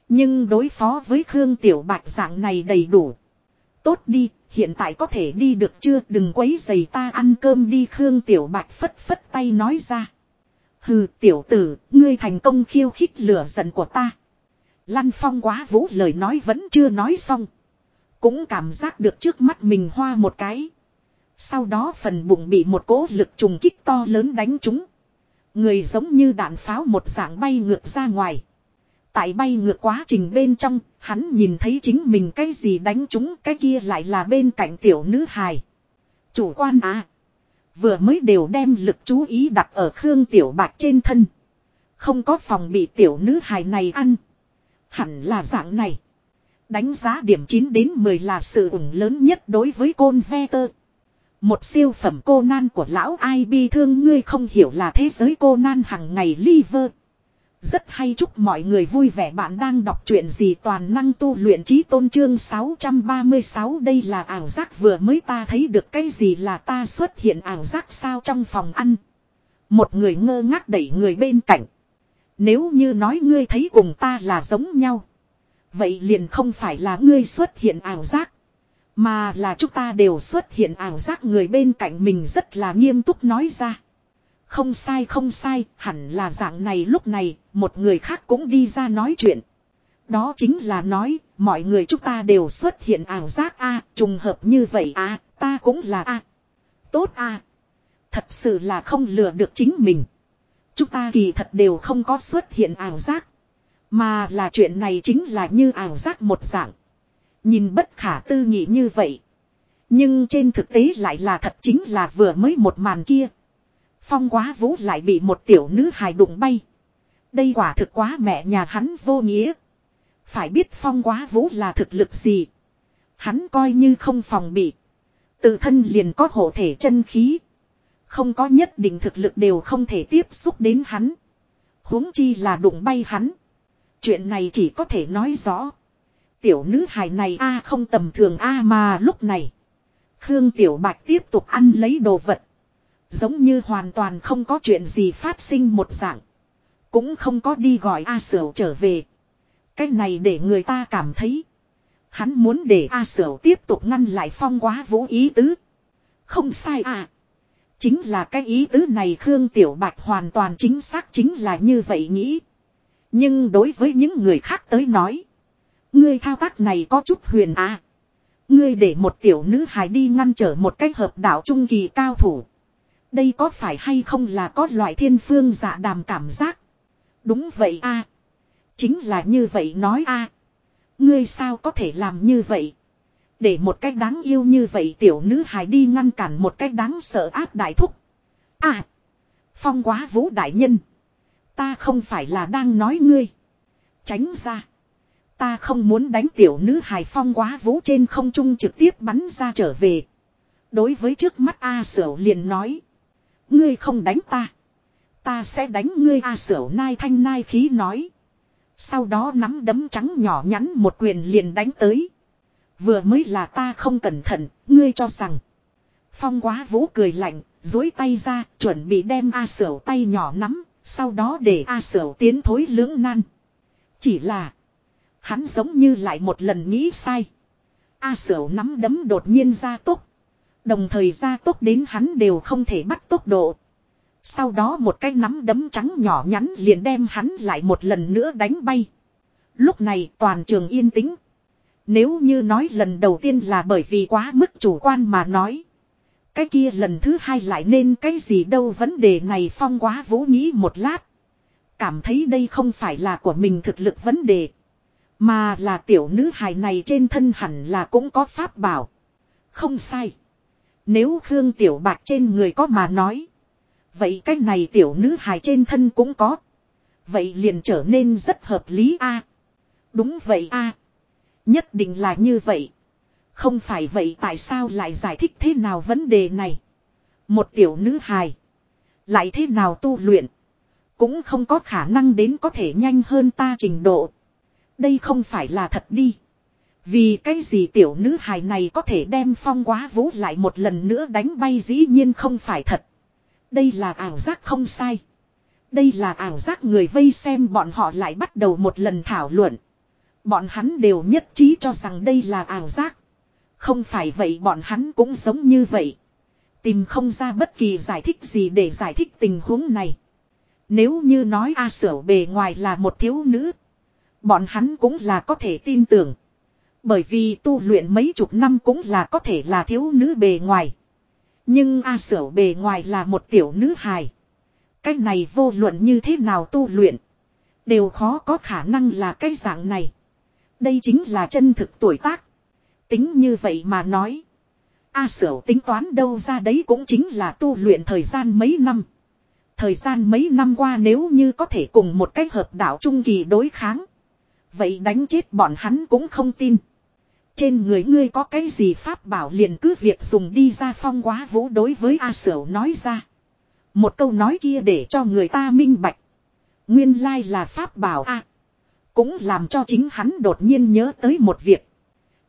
Nhưng đối phó với Khương Tiểu Bạch dạng này đầy đủ. Tốt đi, hiện tại có thể đi được chưa đừng quấy giày ta ăn cơm đi Khương Tiểu Bạch phất phất tay nói ra. Hừ tiểu tử, ngươi thành công khiêu khích lửa giận của ta. Lăn phong quá vũ lời nói vẫn chưa nói xong. Cũng cảm giác được trước mắt mình hoa một cái. Sau đó phần bụng bị một cỗ lực trùng kích to lớn đánh trúng. Người giống như đạn pháo một dạng bay ngược ra ngoài. Tại bay ngược quá trình bên trong, hắn nhìn thấy chính mình cái gì đánh trúng cái kia lại là bên cạnh tiểu nữ hài. Chủ quan à. Vừa mới đều đem lực chú ý đặt ở Khương Tiểu Bạch trên thân. Không có phòng bị tiểu nữ hài này ăn. Hẳn là dạng này. Đánh giá điểm 9 đến 10 là sự ủng lớn nhất đối với côn ve tơ. Một siêu phẩm cô nan của lão ai bi thương ngươi không hiểu là thế giới cô nan hằng ngày liver. Rất hay chúc mọi người vui vẻ bạn đang đọc truyện gì toàn năng tu luyện trí tôn trương 636 đây là ảo giác vừa mới ta thấy được cái gì là ta xuất hiện ảo giác sao trong phòng ăn. Một người ngơ ngác đẩy người bên cạnh. Nếu như nói ngươi thấy cùng ta là giống nhau. Vậy liền không phải là ngươi xuất hiện ảo giác. Mà là chúng ta đều xuất hiện ảo giác người bên cạnh mình rất là nghiêm túc nói ra. Không sai không sai, hẳn là dạng này lúc này, một người khác cũng đi ra nói chuyện. Đó chính là nói, mọi người chúng ta đều xuất hiện ảo giác a trùng hợp như vậy a ta cũng là a Tốt a Thật sự là không lừa được chính mình. Chúng ta kỳ thật đều không có xuất hiện ảo giác. Mà là chuyện này chính là như ảo giác một dạng. Nhìn bất khả tư nghị như vậy. Nhưng trên thực tế lại là thật chính là vừa mới một màn kia. Phong quá vũ lại bị một tiểu nữ hài đụng bay. Đây quả thực quá mẹ nhà hắn vô nghĩa. Phải biết phong quá vũ là thực lực gì. Hắn coi như không phòng bị. Tự thân liền có hộ thể chân khí. Không có nhất định thực lực đều không thể tiếp xúc đến hắn. huống chi là đụng bay hắn. Chuyện này chỉ có thể nói rõ. Tiểu nữ hài này a không tầm thường a mà lúc này. Khương Tiểu Bạch tiếp tục ăn lấy đồ vật. Giống như hoàn toàn không có chuyện gì phát sinh một dạng. Cũng không có đi gọi A Sửu trở về. Cái này để người ta cảm thấy. Hắn muốn để A Sửu tiếp tục ngăn lại phong quá vũ ý tứ. Không sai à. Chính là cái ý tứ này Khương Tiểu Bạch hoàn toàn chính xác chính là như vậy nghĩ. Nhưng đối với những người khác tới nói. Ngươi thao tác này có chút huyền à. Ngươi để một tiểu nữ hài đi ngăn trở một cái hợp đạo trung kỳ cao thủ. Đây có phải hay không là có loại thiên phương dạ đàm cảm giác. Đúng vậy a Chính là như vậy nói a Ngươi sao có thể làm như vậy. Để một cách đáng yêu như vậy tiểu nữ hài đi ngăn cản một cách đáng sợ áp đại thúc. À. Phong quá vũ đại nhân. Ta không phải là đang nói ngươi. Tránh ra. Ta không muốn đánh tiểu nữ hài phong quá vũ trên không trung trực tiếp bắn ra trở về. Đối với trước mắt A Sở liền nói. Ngươi không đánh ta. Ta sẽ đánh ngươi A Sở nai thanh nai khí nói. Sau đó nắm đấm trắng nhỏ nhắn một quyền liền đánh tới. Vừa mới là ta không cẩn thận, ngươi cho rằng. Phong quá vũ cười lạnh, dối tay ra, chuẩn bị đem A Sở tay nhỏ nắm, sau đó để A Sở tiến thối lưỡng nan. Chỉ là, hắn giống như lại một lần nghĩ sai. A Sở nắm đấm đột nhiên ra tốc. Đồng thời ra tốc đến hắn đều không thể bắt tốc độ. Sau đó một cái nắm đấm trắng nhỏ nhắn liền đem hắn lại một lần nữa đánh bay. Lúc này toàn trường yên tĩnh. Nếu như nói lần đầu tiên là bởi vì quá mức chủ quan mà nói. Cái kia lần thứ hai lại nên cái gì đâu, vấn đề này phong quá vũ nghĩ một lát. Cảm thấy đây không phải là của mình thực lực vấn đề. Mà là tiểu nữ hài này trên thân hẳn là cũng có pháp bảo. Không sai. Nếu Khương Tiểu bạc trên người có mà nói. Vậy cái này tiểu nữ hài trên thân cũng có. Vậy liền trở nên rất hợp lý a. Đúng vậy a. Nhất định là như vậy. Không phải vậy tại sao lại giải thích thế nào vấn đề này. Một tiểu nữ hài. Lại thế nào tu luyện. Cũng không có khả năng đến có thể nhanh hơn ta trình độ. Đây không phải là thật đi. Vì cái gì tiểu nữ hài này có thể đem phong quá vũ lại một lần nữa đánh bay dĩ nhiên không phải thật. Đây là ảo giác không sai. Đây là ảo giác người vây xem bọn họ lại bắt đầu một lần thảo luận. Bọn hắn đều nhất trí cho rằng đây là ảo giác. Không phải vậy bọn hắn cũng giống như vậy. Tìm không ra bất kỳ giải thích gì để giải thích tình huống này. Nếu như nói A Sở bề ngoài là một thiếu nữ. Bọn hắn cũng là có thể tin tưởng. Bởi vì tu luyện mấy chục năm cũng là có thể là thiếu nữ bề ngoài. Nhưng A Sở bề ngoài là một tiểu nữ hài. Cái này vô luận như thế nào tu luyện. Đều khó có khả năng là cái dạng này. Đây chính là chân thực tuổi tác. Tính như vậy mà nói. A Sở tính toán đâu ra đấy cũng chính là tu luyện thời gian mấy năm. Thời gian mấy năm qua nếu như có thể cùng một cách hợp đạo trung kỳ đối kháng. Vậy đánh chết bọn hắn cũng không tin. Trên người ngươi có cái gì pháp bảo liền cứ việc dùng đi ra phong quá vũ đối với A Sở nói ra. Một câu nói kia để cho người ta minh bạch. Nguyên lai là pháp bảo A. cũng làm cho chính hắn đột nhiên nhớ tới một việc.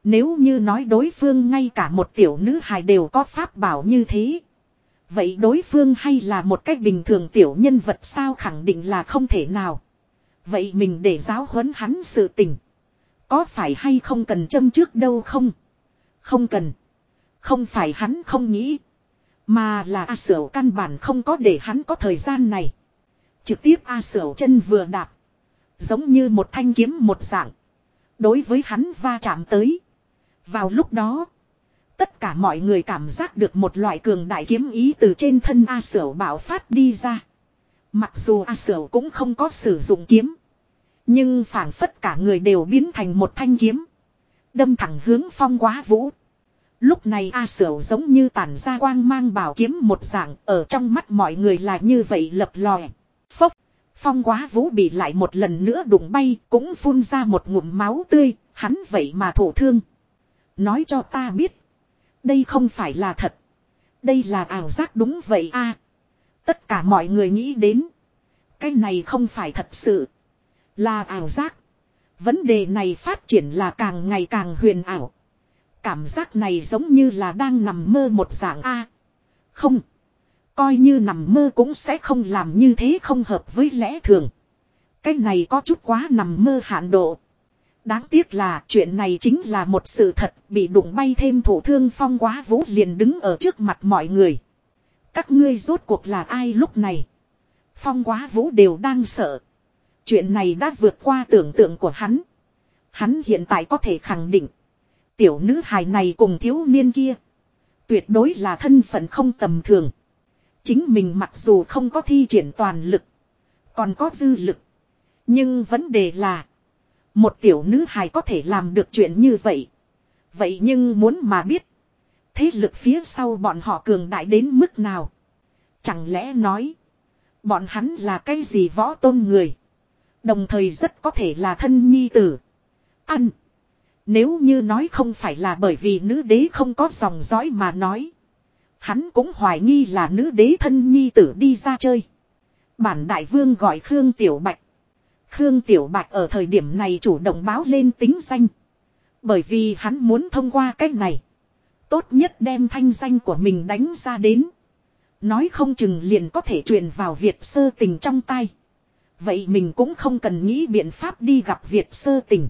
Nếu như nói đối phương ngay cả một tiểu nữ hài đều có pháp bảo như thế. Vậy đối phương hay là một cách bình thường tiểu nhân vật sao khẳng định là không thể nào. Vậy mình để giáo huấn hắn sự tình. Có phải hay không cần châm trước đâu không? Không cần. Không phải hắn không nghĩ. Mà là A Sở căn bản không có để hắn có thời gian này. Trực tiếp A Sở chân vừa đạp. Giống như một thanh kiếm một dạng. Đối với hắn va chạm tới. Vào lúc đó. Tất cả mọi người cảm giác được một loại cường đại kiếm ý từ trên thân A Sở bảo phát đi ra. Mặc dù A Sở cũng không có sử dụng kiếm. Nhưng phảng phất cả người đều biến thành một thanh kiếm. Đâm thẳng hướng phong quá vũ. Lúc này A Sở giống như tản ra quang mang bảo kiếm một dạng ở trong mắt mọi người là như vậy lập lòe. Phốc. Phong quá vũ bị lại một lần nữa đụng bay cũng phun ra một ngụm máu tươi, hắn vậy mà thổ thương. Nói cho ta biết. Đây không phải là thật. Đây là ảo giác đúng vậy a Tất cả mọi người nghĩ đến. Cái này không phải thật sự. Là ảo giác. Vấn đề này phát triển là càng ngày càng huyền ảo. Cảm giác này giống như là đang nằm mơ một dạng A. không. Coi như nằm mơ cũng sẽ không làm như thế không hợp với lẽ thường. Cái này có chút quá nằm mơ hạn độ. Đáng tiếc là chuyện này chính là một sự thật, bị đụng bay thêm thủ thương phong quá vũ liền đứng ở trước mặt mọi người. Các ngươi rốt cuộc là ai lúc này? Phong quá vũ đều đang sợ. Chuyện này đã vượt qua tưởng tượng của hắn. Hắn hiện tại có thể khẳng định. Tiểu nữ hài này cùng thiếu niên kia. Tuyệt đối là thân phận không tầm thường. Chính mình mặc dù không có thi triển toàn lực. Còn có dư lực. Nhưng vấn đề là. Một tiểu nữ hài có thể làm được chuyện như vậy. Vậy nhưng muốn mà biết. Thế lực phía sau bọn họ cường đại đến mức nào. Chẳng lẽ nói. Bọn hắn là cái gì võ tôn người. Đồng thời rất có thể là thân nhi tử. Ăn. Nếu như nói không phải là bởi vì nữ đế không có dòng dõi mà nói. Hắn cũng hoài nghi là nữ đế thân nhi tử đi ra chơi. Bản đại vương gọi Khương Tiểu Bạch. Khương Tiểu Bạch ở thời điểm này chủ động báo lên tính danh. Bởi vì hắn muốn thông qua cách này. Tốt nhất đem thanh danh của mình đánh ra đến. Nói không chừng liền có thể truyền vào Việt sơ tình trong tay. Vậy mình cũng không cần nghĩ biện pháp đi gặp Việt sơ tình.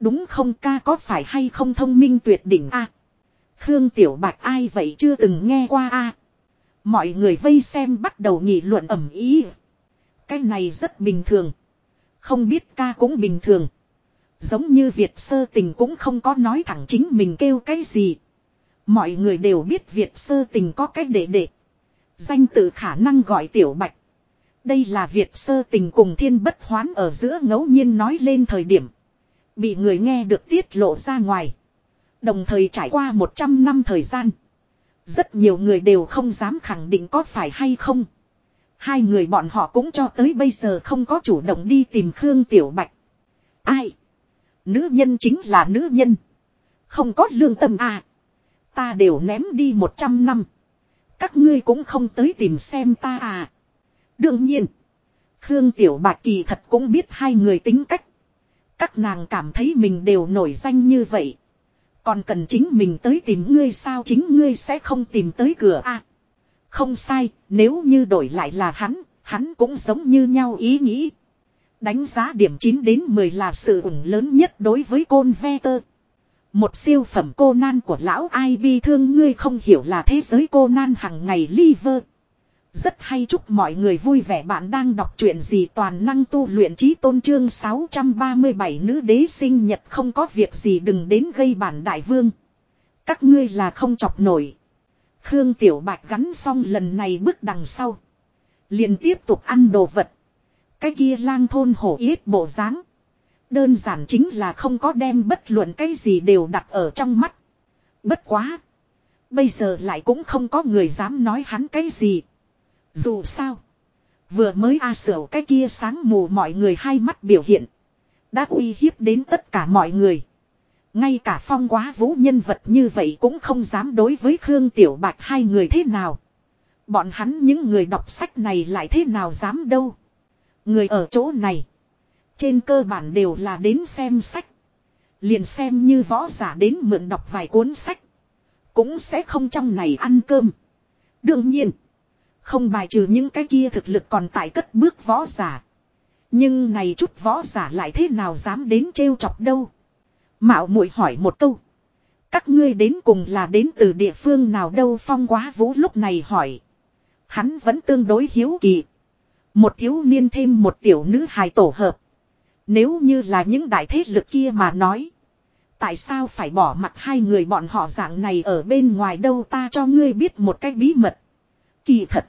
Đúng không ca, có phải hay không thông minh tuyệt đỉnh a Khương Tiểu Bạch ai vậy chưa từng nghe qua a Mọi người vây xem bắt đầu nghị luận ẩm ý. Cái này rất bình thường. Không biết ca cũng bình thường. Giống như Việt sơ tình cũng không có nói thẳng chính mình kêu cái gì. Mọi người đều biết Việt sơ tình có cách để để. Danh tự khả năng gọi Tiểu Bạch. Đây là Việt sơ tình cùng thiên bất hoán ở giữa ngẫu nhiên nói lên thời điểm. Bị người nghe được tiết lộ ra ngoài. Đồng thời trải qua 100 năm thời gian. Rất nhiều người đều không dám khẳng định có phải hay không. Hai người bọn họ cũng cho tới bây giờ không có chủ động đi tìm Khương Tiểu Bạch. Ai? Nữ nhân chính là nữ nhân. Không có lương tâm à. Ta đều ném đi 100 năm. Các ngươi cũng không tới tìm xem ta à. Đương nhiên. Khương Tiểu Bạch kỳ thật cũng biết hai người tính cách. Các nàng cảm thấy mình đều nổi danh như vậy. Còn cần chính mình tới tìm ngươi sao chính ngươi sẽ không tìm tới cửa à? Không sai, nếu như đổi lại là hắn, hắn cũng giống như nhau ý nghĩ. Đánh giá điểm 9 đến 10 là sự ủng lớn nhất đối với côn ve tơ. Một siêu phẩm cô nan của lão ai bi thương ngươi không hiểu là thế giới cô nan hằng ngày liver. Rất hay chúc mọi người vui vẻ bạn đang đọc truyện gì toàn năng tu luyện trí tôn trương 637 nữ đế sinh nhật không có việc gì đừng đến gây bản đại vương. Các ngươi là không chọc nổi. Khương Tiểu Bạch gắn xong lần này bước đằng sau. liền tiếp tục ăn đồ vật. Cái kia lang thôn hổ yết bộ dáng Đơn giản chính là không có đem bất luận cái gì đều đặt ở trong mắt. Bất quá. Bây giờ lại cũng không có người dám nói hắn cái gì. Dù sao. Vừa mới a à cái kia sáng mù mọi người hai mắt biểu hiện. Đã uy hiếp đến tất cả mọi người. Ngay cả phong quá vũ nhân vật như vậy cũng không dám đối với Khương Tiểu Bạch hai người thế nào. Bọn hắn những người đọc sách này lại thế nào dám đâu. Người ở chỗ này. Trên cơ bản đều là đến xem sách. Liền xem như võ giả đến mượn đọc vài cuốn sách. Cũng sẽ không trong này ăn cơm. Đương nhiên. Không bài trừ những cái kia thực lực còn tại cất bước võ giả. Nhưng này chút võ giả lại thế nào dám đến trêu chọc đâu. Mạo muội hỏi một câu. Các ngươi đến cùng là đến từ địa phương nào đâu phong quá vũ lúc này hỏi. Hắn vẫn tương đối hiếu kỳ. Một thiếu niên thêm một tiểu nữ hài tổ hợp. Nếu như là những đại thế lực kia mà nói. Tại sao phải bỏ mặt hai người bọn họ dạng này ở bên ngoài đâu ta cho ngươi biết một cái bí mật. Kỳ thật.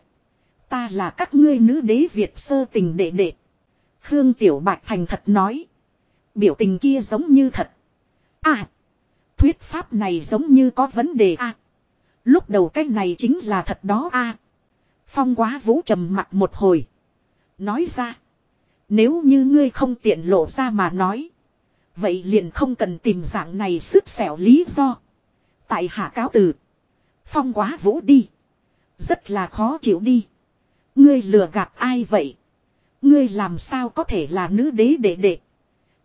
Ta là các ngươi nữ đế Việt sơ tình đệ đệ. Khương Tiểu Bạch thành thật nói. Biểu tình kia giống như thật. À. Thuyết pháp này giống như có vấn đề à. Lúc đầu cái này chính là thật đó à. Phong quá vũ trầm mặt một hồi. Nói ra. Nếu như ngươi không tiện lộ ra mà nói. Vậy liền không cần tìm dạng này sức xẻo lý do. Tại hạ cáo từ. Phong quá vũ đi. Rất là khó chịu đi. Ngươi lừa gạt ai vậy? Ngươi làm sao có thể là nữ đế đệ đệ?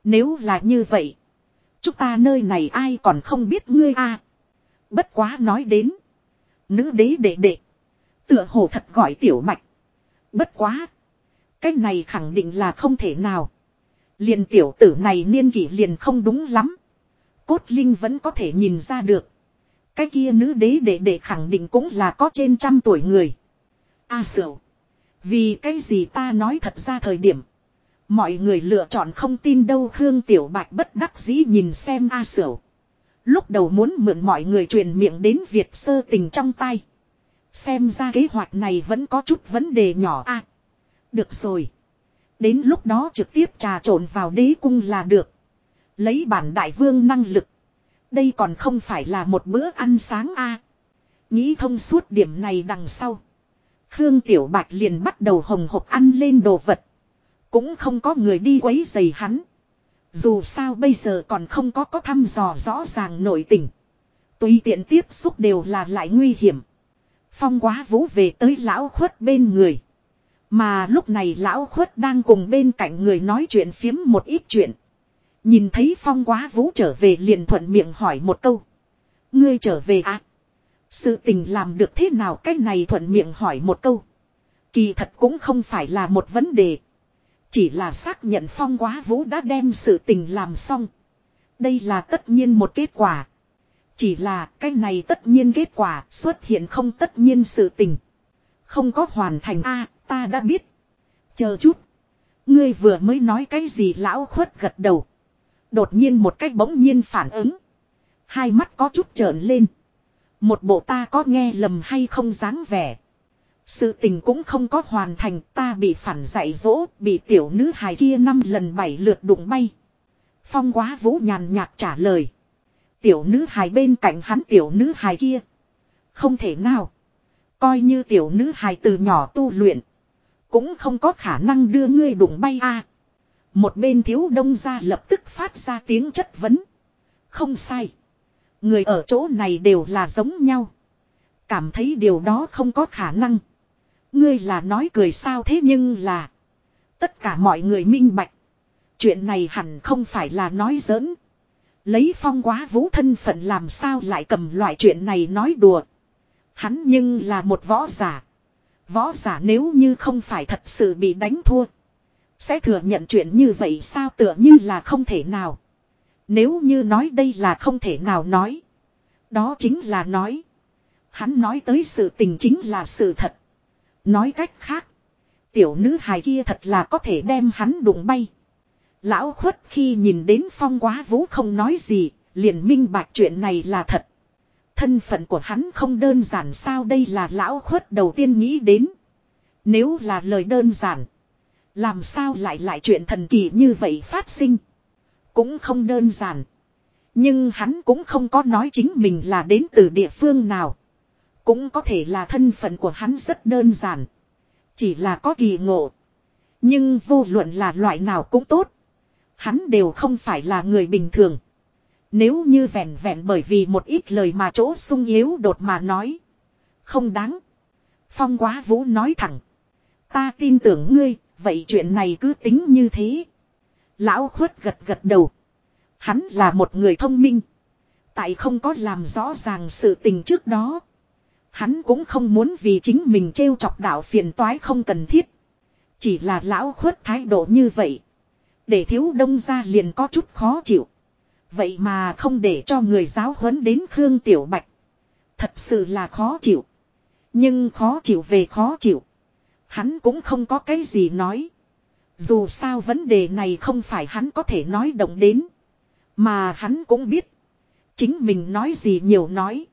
Nếu là như vậy. Chúng ta nơi này ai còn không biết ngươi a Bất quá nói đến. Nữ đế đệ đệ. Tựa hồ thật gọi tiểu mạch. Bất quá. Cái này khẳng định là không thể nào. Liền tiểu tử này niên kỷ liền không đúng lắm. Cốt linh vẫn có thể nhìn ra được. Cái kia nữ đế đệ đệ khẳng định cũng là có trên trăm tuổi người. A à, sửu. Vì cái gì ta nói thật ra thời điểm. Mọi người lựa chọn không tin đâu Khương Tiểu Bạch bất đắc dĩ nhìn xem A Sửu. Lúc đầu muốn mượn mọi người truyền miệng đến Việt sơ tình trong tay. Xem ra kế hoạch này vẫn có chút vấn đề nhỏ a. được rồi. Đến lúc đó trực tiếp trà trộn vào đế cung là được. Lấy bản đại vương năng lực. Đây còn không phải là một bữa ăn sáng a. Nghĩ thông suốt điểm này đằng sau. Khương Tiểu Bạch liền bắt đầu hồng hộc ăn lên đồ vật. Cũng không có người đi quấy dày hắn. Dù sao bây giờ còn không có có thăm dò rõ ràng nội tình. Tùy tiện tiếp xúc đều là lại nguy hiểm. Phong quá vũ về tới lão khuất bên người. Mà lúc này lão khuất đang cùng bên cạnh người nói chuyện phiếm một ít chuyện. Nhìn thấy phong quá vũ trở về liền thuận miệng hỏi một câu. Ngươi trở về à? Sự tình làm được thế nào cái này thuận miệng hỏi một câu. Kỳ thật cũng không phải là một vấn đề. Chỉ là xác nhận phong quá vũ đã đem sự tình làm xong. Đây là tất nhiên một kết quả. Chỉ là cái này tất nhiên kết quả xuất hiện không tất nhiên sự tình. Không có hoàn thành a, ta đã biết. Chờ chút. Ngươi vừa mới nói cái gì lão khuất gật đầu. Đột nhiên một cách bỗng nhiên phản ứng. Hai mắt có chút trợn lên. Một bộ ta có nghe lầm hay không dáng vẻ. Sự tình cũng không có hoàn thành, ta bị phản dạy dỗ, bị tiểu nữ hài kia năm lần bảy lượt đụng bay. Phong quá vũ nhàn nhạt trả lời. Tiểu nữ hài bên cạnh hắn tiểu nữ hài kia. Không thể nào. Coi như tiểu nữ hài từ nhỏ tu luyện. Cũng không có khả năng đưa ngươi đụng bay a. Một bên thiếu đông ra lập tức phát ra tiếng chất vấn. Không sai. Người ở chỗ này đều là giống nhau. Cảm thấy điều đó không có khả năng. Ngươi là nói cười sao thế nhưng là. Tất cả mọi người minh bạch. Chuyện này hẳn không phải là nói giỡn. Lấy phong quá vũ thân phận làm sao lại cầm loại chuyện này nói đùa. Hắn nhưng là một võ giả. Võ giả nếu như không phải thật sự bị đánh thua. Sẽ thừa nhận chuyện như vậy sao tựa như là không thể nào. Nếu như nói đây là không thể nào nói. Đó chính là nói. Hắn nói tới sự tình chính là sự thật. Nói cách khác. Tiểu nữ hài kia thật là có thể đem hắn đụng bay. Lão khuất khi nhìn đến phong quá vũ không nói gì, liền minh bạch chuyện này là thật. Thân phận của hắn không đơn giản sao đây là lão khuất đầu tiên nghĩ đến. Nếu là lời đơn giản. Làm sao lại lại chuyện thần kỳ như vậy phát sinh. Cũng không đơn giản. Nhưng hắn cũng không có nói chính mình là đến từ địa phương nào. Cũng có thể là thân phận của hắn rất đơn giản. Chỉ là có kỳ ngộ. Nhưng vô luận là loại nào cũng tốt. Hắn đều không phải là người bình thường. Nếu như vẹn vẹn bởi vì một ít lời mà chỗ sung yếu đột mà nói. Không đáng. Phong quá vũ nói thẳng. Ta tin tưởng ngươi, vậy chuyện này cứ tính như thế. Lão khuất gật gật đầu. Hắn là một người thông minh. Tại không có làm rõ ràng sự tình trước đó. Hắn cũng không muốn vì chính mình trêu chọc đạo phiền toái không cần thiết. Chỉ là lão khuất thái độ như vậy. Để thiếu đông ra liền có chút khó chịu. Vậy mà không để cho người giáo huấn đến Khương Tiểu Bạch. Thật sự là khó chịu. Nhưng khó chịu về khó chịu. Hắn cũng không có cái gì nói. Dù sao vấn đề này không phải hắn có thể nói động đến. Mà hắn cũng biết. Chính mình nói gì nhiều nói.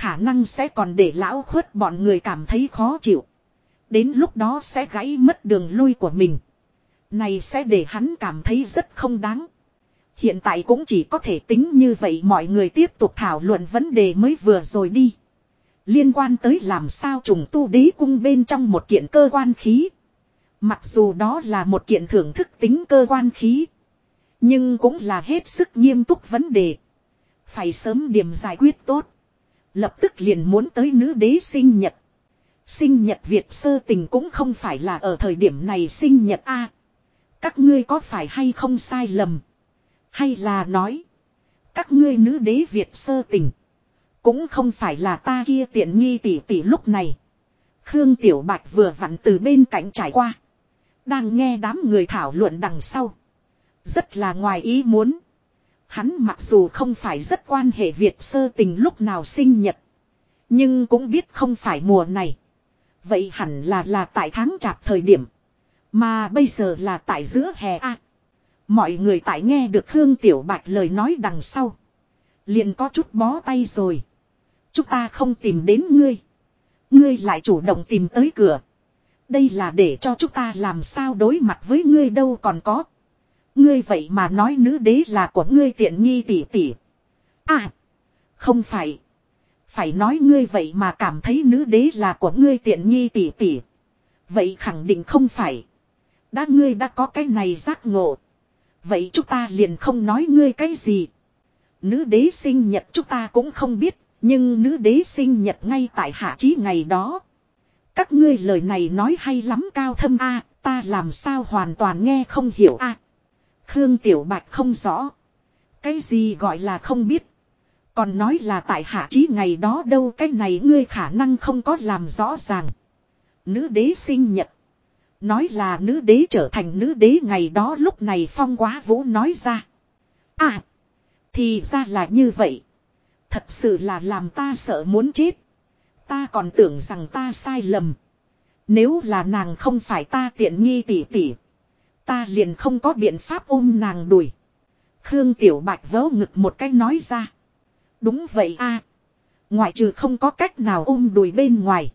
Khả năng sẽ còn để lão khuất bọn người cảm thấy khó chịu. Đến lúc đó sẽ gãy mất đường lui của mình. Này sẽ để hắn cảm thấy rất không đáng. Hiện tại cũng chỉ có thể tính như vậy mọi người tiếp tục thảo luận vấn đề mới vừa rồi đi. Liên quan tới làm sao trùng tu đế cung bên trong một kiện cơ quan khí. Mặc dù đó là một kiện thưởng thức tính cơ quan khí. Nhưng cũng là hết sức nghiêm túc vấn đề. Phải sớm điểm giải quyết tốt. Lập tức liền muốn tới nữ đế sinh nhật. Sinh nhật Việt sơ tình cũng không phải là ở thời điểm này sinh nhật A. các ngươi có phải hay không sai lầm. Hay là nói. Các ngươi nữ đế Việt sơ tình. Cũng không phải là ta kia tiện nghi tỷ tỷ lúc này. Khương Tiểu Bạch vừa vặn từ bên cạnh trải qua. Đang nghe đám người thảo luận đằng sau. Rất là ngoài ý muốn. Hắn mặc dù không phải rất quan hệ Việt sơ tình lúc nào sinh nhật. Nhưng cũng biết không phải mùa này. Vậy hẳn là là tại tháng chạp thời điểm. Mà bây giờ là tại giữa hè A. Mọi người tại nghe được Hương Tiểu Bạch lời nói đằng sau. Liền có chút bó tay rồi. Chúng ta không tìm đến ngươi. Ngươi lại chủ động tìm tới cửa. Đây là để cho chúng ta làm sao đối mặt với ngươi đâu còn có. Ngươi vậy mà nói nữ đế là của ngươi tiện nghi tỷ tỷ. À. Không phải. Phải nói ngươi vậy mà cảm thấy nữ đế là của ngươi tiện nghi tỷ tỷ. Vậy khẳng định không phải. Đã ngươi đã có cái này giác ngộ. Vậy chúng ta liền không nói ngươi cái gì. Nữ đế sinh nhật chúng ta cũng không biết. Nhưng nữ đế sinh nhật ngay tại hạ chí ngày đó. Các ngươi lời này nói hay lắm cao thâm a, ta làm sao hoàn toàn nghe không hiểu a Khương Tiểu Bạch không rõ. Cái gì gọi là không biết. Còn nói là tại hạ chí ngày đó đâu, cái này ngươi khả năng không có làm rõ ràng. Nữ đế sinh nhật. Nói là nữ đế trở thành nữ đế ngày đó lúc này phong quá vũ nói ra. À. Thì ra là như vậy. Thật sự là làm ta sợ muốn chết. Ta còn tưởng rằng ta sai lầm. Nếu là nàng không phải ta tiện nghi tỉ tỉ. Ta liền không có biện pháp ôm nàng đuổi. Khương Tiểu Bạch vớ ngực một cái nói ra. Đúng vậy a Ngoại trừ không có cách nào ôm đuổi bên ngoài.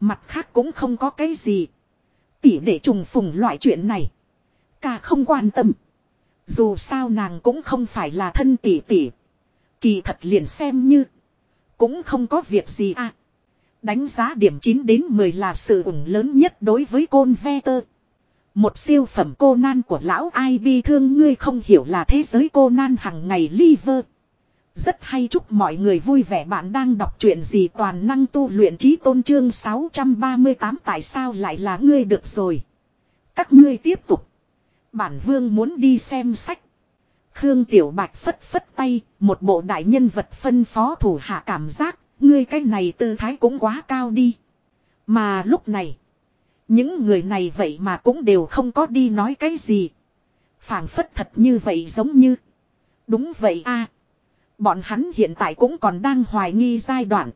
Mặt khác cũng không có cái gì. Tỷ để trùng phùng loại chuyện này. Cả không quan tâm. Dù sao nàng cũng không phải là thân tỷ tỷ. Kỳ thật liền xem như. Cũng không có việc gì à. Đánh giá điểm 9 đến 10 là sự ủng lớn nhất đối với côn ve tơ. Một siêu phẩm cô nan của lão ai bi thương ngươi không hiểu là thế giới cô nan hằng ngày liver. Rất hay chúc mọi người vui vẻ bạn đang đọc chuyện gì toàn năng tu luyện trí tôn trương 638 tại sao lại là ngươi được rồi. Các ngươi tiếp tục. Bản vương muốn đi xem sách. Khương Tiểu Bạch phất phất tay, một bộ đại nhân vật phân phó thủ hạ cảm giác, ngươi cái này tư thái cũng quá cao đi. Mà lúc này, những người này vậy mà cũng đều không có đi nói cái gì. phảng phất thật như vậy giống như. Đúng vậy a Bọn hắn hiện tại cũng còn đang hoài nghi giai đoạn.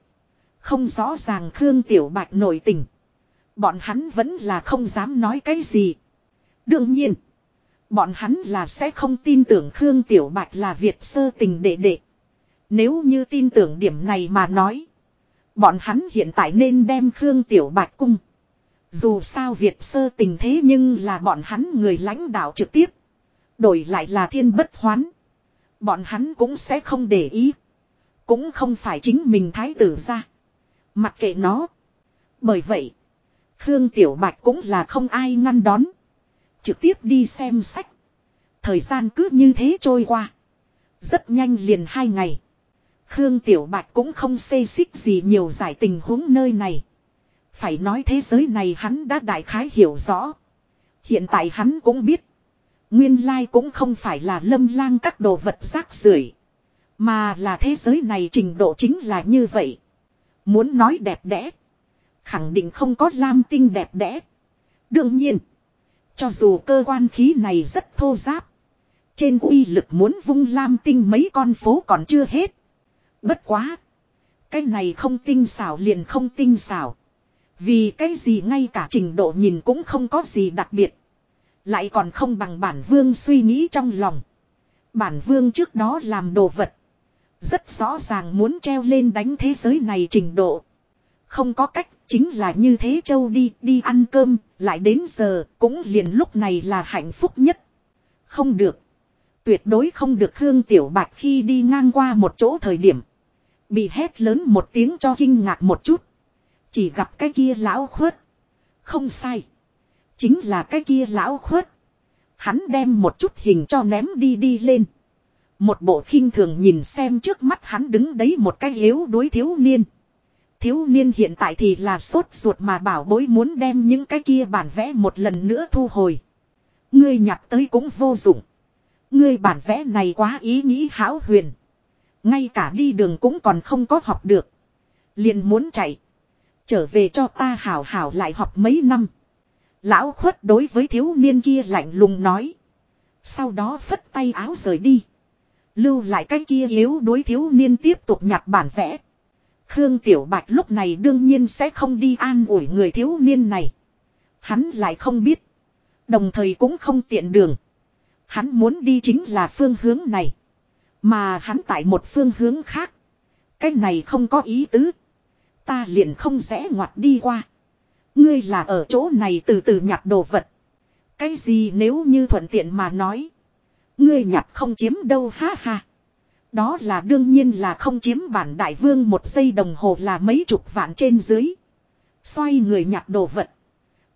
Không rõ ràng Khương Tiểu Bạch nổi tình. Bọn hắn vẫn là không dám nói cái gì. Đương nhiên. Bọn hắn là sẽ không tin tưởng Khương Tiểu Bạch là Việt sơ tình đệ đệ. Nếu như tin tưởng điểm này mà nói. Bọn hắn hiện tại nên đem Khương Tiểu Bạch cung. Dù sao Việt sơ tình thế nhưng là bọn hắn người lãnh đạo trực tiếp. Đổi lại là thiên bất hoán. Bọn hắn cũng sẽ không để ý. Cũng không phải chính mình thái tử ra. Mặc kệ nó. Bởi vậy. Khương Tiểu Bạch cũng là không ai ngăn đón. Trực tiếp đi xem sách. Thời gian cứ như thế trôi qua. Rất nhanh liền hai ngày. Khương Tiểu Bạch cũng không xê xích gì nhiều giải tình huống nơi này. Phải nói thế giới này hắn đã đại khái hiểu rõ. Hiện tại hắn cũng biết. Nguyên lai cũng không phải là lâm lang các đồ vật rác rưởi, Mà là thế giới này trình độ chính là như vậy. Muốn nói đẹp đẽ. Khẳng định không có lam tinh đẹp đẽ. Đương nhiên. Cho dù cơ quan khí này rất thô giáp. Trên uy lực muốn vung lam tinh mấy con phố còn chưa hết. Bất quá. Cái này không tinh xảo liền không tinh xảo. Vì cái gì ngay cả trình độ nhìn cũng không có gì đặc biệt. Lại còn không bằng bản vương suy nghĩ trong lòng. Bản vương trước đó làm đồ vật. Rất rõ ràng muốn treo lên đánh thế giới này trình độ. Không có cách, chính là như thế châu đi, đi ăn cơm, lại đến giờ, cũng liền lúc này là hạnh phúc nhất. Không được. Tuyệt đối không được Khương Tiểu Bạch khi đi ngang qua một chỗ thời điểm. Bị hét lớn một tiếng cho kinh ngạc một chút. Chỉ gặp cái kia lão khuất. Không sai. Chính là cái kia lão khuất. Hắn đem một chút hình cho ném đi đi lên. Một bộ khinh thường nhìn xem trước mắt hắn đứng đấy một cái yếu đuối thiếu niên. Thiếu niên hiện tại thì là sốt ruột mà bảo bối muốn đem những cái kia bản vẽ một lần nữa thu hồi. Ngươi nhặt tới cũng vô dụng. Ngươi bản vẽ này quá ý nghĩ hão huyền. Ngay cả đi đường cũng còn không có học được. Liền muốn chạy. Trở về cho ta hảo hảo lại học mấy năm. Lão khuất đối với thiếu niên kia lạnh lùng nói. Sau đó phất tay áo rời đi. Lưu lại cái kia yếu đối thiếu niên tiếp tục nhặt bản vẽ. Khương Tiểu Bạch lúc này đương nhiên sẽ không đi an ủi người thiếu niên này. Hắn lại không biết. Đồng thời cũng không tiện đường. Hắn muốn đi chính là phương hướng này. Mà hắn tại một phương hướng khác. Cái này không có ý tứ. Ta liền không rẽ ngoặt đi qua. Ngươi là ở chỗ này từ từ nhặt đồ vật. Cái gì nếu như thuận tiện mà nói. Ngươi nhặt không chiếm đâu, ha ha. Đó là đương nhiên là không chiếm bản đại vương một giây đồng hồ là mấy chục vạn trên dưới. Xoay người nhặt đồ vật.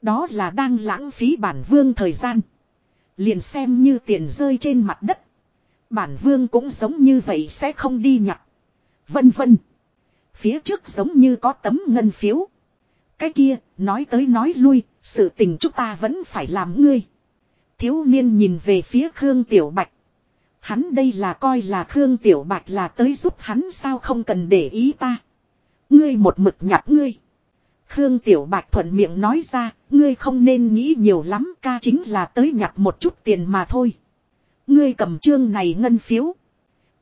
Đó là đang lãng phí bản vương thời gian. Liền xem như tiền rơi trên mặt đất. Bản vương cũng giống như vậy sẽ không đi nhặt. Vân vân. Phía trước giống như có tấm ngân phiếu. Cái kia, nói tới nói lui, sự tình chúng ta vẫn phải làm ngươi. Thiếu niên nhìn về phía Khương Tiểu Bạch. Hắn đây là coi là Khương Tiểu Bạch là tới giúp hắn sao không cần để ý ta. Ngươi một mực nhặt ngươi. Khương Tiểu Bạch thuận miệng nói ra, ngươi không nên nghĩ nhiều lắm ca chính là tới nhặt một chút tiền mà thôi. Ngươi cầm chương này ngân phiếu.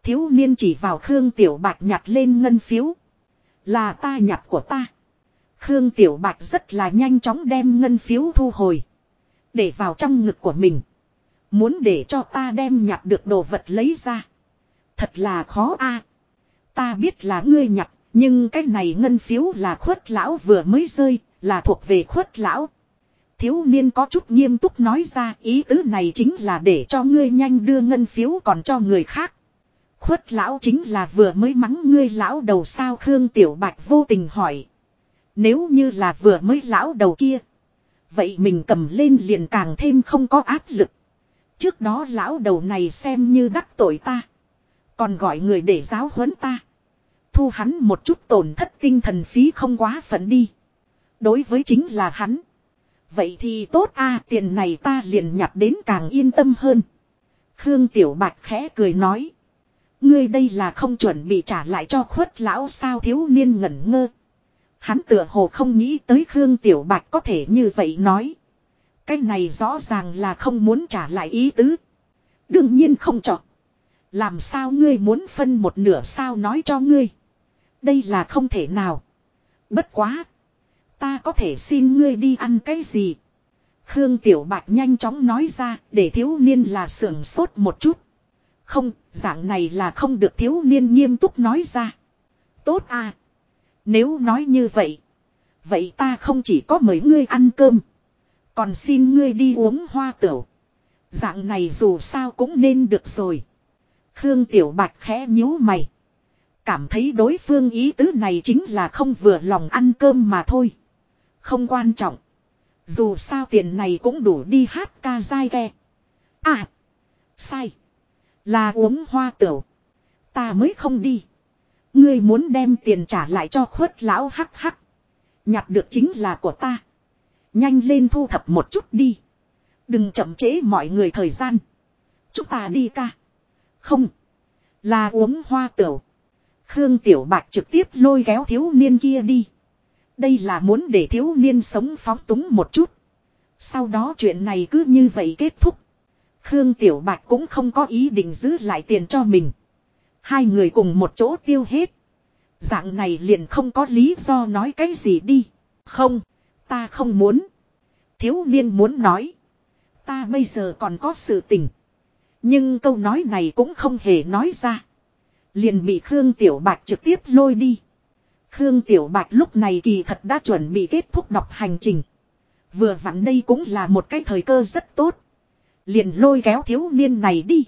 Thiếu niên chỉ vào Khương Tiểu Bạch nhặt lên ngân phiếu. Là ta nhặt của ta. Khương Tiểu Bạch rất là nhanh chóng đem ngân phiếu thu hồi. Để vào trong ngực của mình. Muốn để cho ta đem nhặt được đồ vật lấy ra. Thật là khó a. Ta biết là ngươi nhặt, nhưng cái này ngân phiếu là khuất lão vừa mới rơi, là thuộc về khuất lão. Thiếu niên có chút nghiêm túc nói ra ý tứ này chính là để cho ngươi nhanh đưa ngân phiếu còn cho người khác. Khuất lão chính là vừa mới mắng ngươi lão đầu sao Khương Tiểu Bạch vô tình hỏi. Nếu như là vừa mới lão đầu kia. Vậy mình cầm lên liền càng thêm không có áp lực. Trước đó lão đầu này xem như đắc tội ta. Còn gọi người để giáo huấn ta. Thu hắn một chút tổn thất tinh thần phí không quá phận đi. Đối với chính là hắn. Vậy thì tốt a, tiền này ta liền nhặt đến càng yên tâm hơn. Khương Tiểu Bạch khẽ cười nói. Ngươi đây là không chuẩn bị trả lại cho khuất lão sao thiếu niên ngẩn ngơ. Hắn tựa hồ không nghĩ tới Khương Tiểu Bạch có thể như vậy nói. Cái này rõ ràng là không muốn trả lại ý tứ. Đương nhiên không chọn. Làm sao ngươi muốn phân một nửa sao nói cho ngươi. Đây là không thể nào. Bất quá. Ta có thể xin ngươi đi ăn cái gì. Khương Tiểu Bạch nhanh chóng nói ra để thiếu niên là sưởng sốt một chút. Không, dạng này là không được thiếu niên nghiêm túc nói ra. Tốt à. Nếu nói như vậy. Vậy ta không chỉ có mời ngươi ăn cơm. Còn xin ngươi đi uống hoa tửu. Dạng này dù sao cũng nên được rồi. Khương Tiểu Bạch khẽ nhíu mày. Cảm thấy đối phương ý tứ này chính là không vừa lòng ăn cơm mà thôi. Không quan trọng. Dù sao tiền này cũng đủ đi hát ca dai ghe. À. Sai. Là uống hoa tửu. Ta mới không đi. Ngươi muốn đem tiền trả lại cho khuất lão hắc hắc. Nhặt được chính là của ta. Nhanh lên thu thập một chút đi. Đừng chậm trễ mọi người thời gian. Chúng ta đi ca. Không. Là uống hoa tửu. Khương Tiểu Bạch trực tiếp lôi kéo thiếu niên kia đi. Đây là muốn để thiếu niên sống phóng túng một chút. Sau đó chuyện này cứ như vậy kết thúc. Khương Tiểu Bạch cũng không có ý định giữ lại tiền cho mình. Hai người cùng một chỗ tiêu hết. Dạng này liền không có lý do nói cái gì đi. Không, ta không muốn. Thiếu niên muốn nói. Ta bây giờ còn có sự tình. Nhưng câu nói này cũng không hề nói ra. Liền bị Khương Tiểu Bạch trực tiếp lôi đi. Khương Tiểu Bạch lúc này kỳ thật đã chuẩn bị kết thúc đọc hành trình. Vừa vặn đây cũng là một cái thời cơ rất tốt. Liền lôi kéo thiếu niên này đi.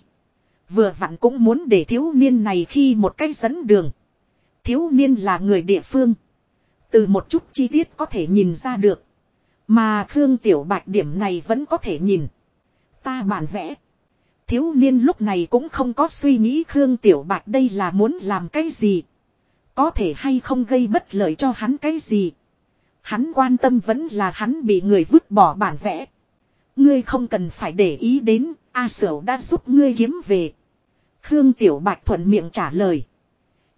Vừa vặn cũng muốn để thiếu niên này khi một cái dẫn đường. Thiếu niên là người địa phương. Từ một chút chi tiết có thể nhìn ra được. Mà Khương Tiểu Bạch điểm này vẫn có thể nhìn. Ta bản vẽ. Thiếu niên lúc này cũng không có suy nghĩ Khương Tiểu Bạch đây là muốn làm cái gì. Có thể hay không gây bất lợi cho hắn cái gì. Hắn quan tâm vẫn là hắn bị người vứt bỏ bản vẽ. Ngươi không cần phải để ý đến, A Sở đã giúp ngươi kiếm về. Khương Tiểu Bạch thuận miệng trả lời.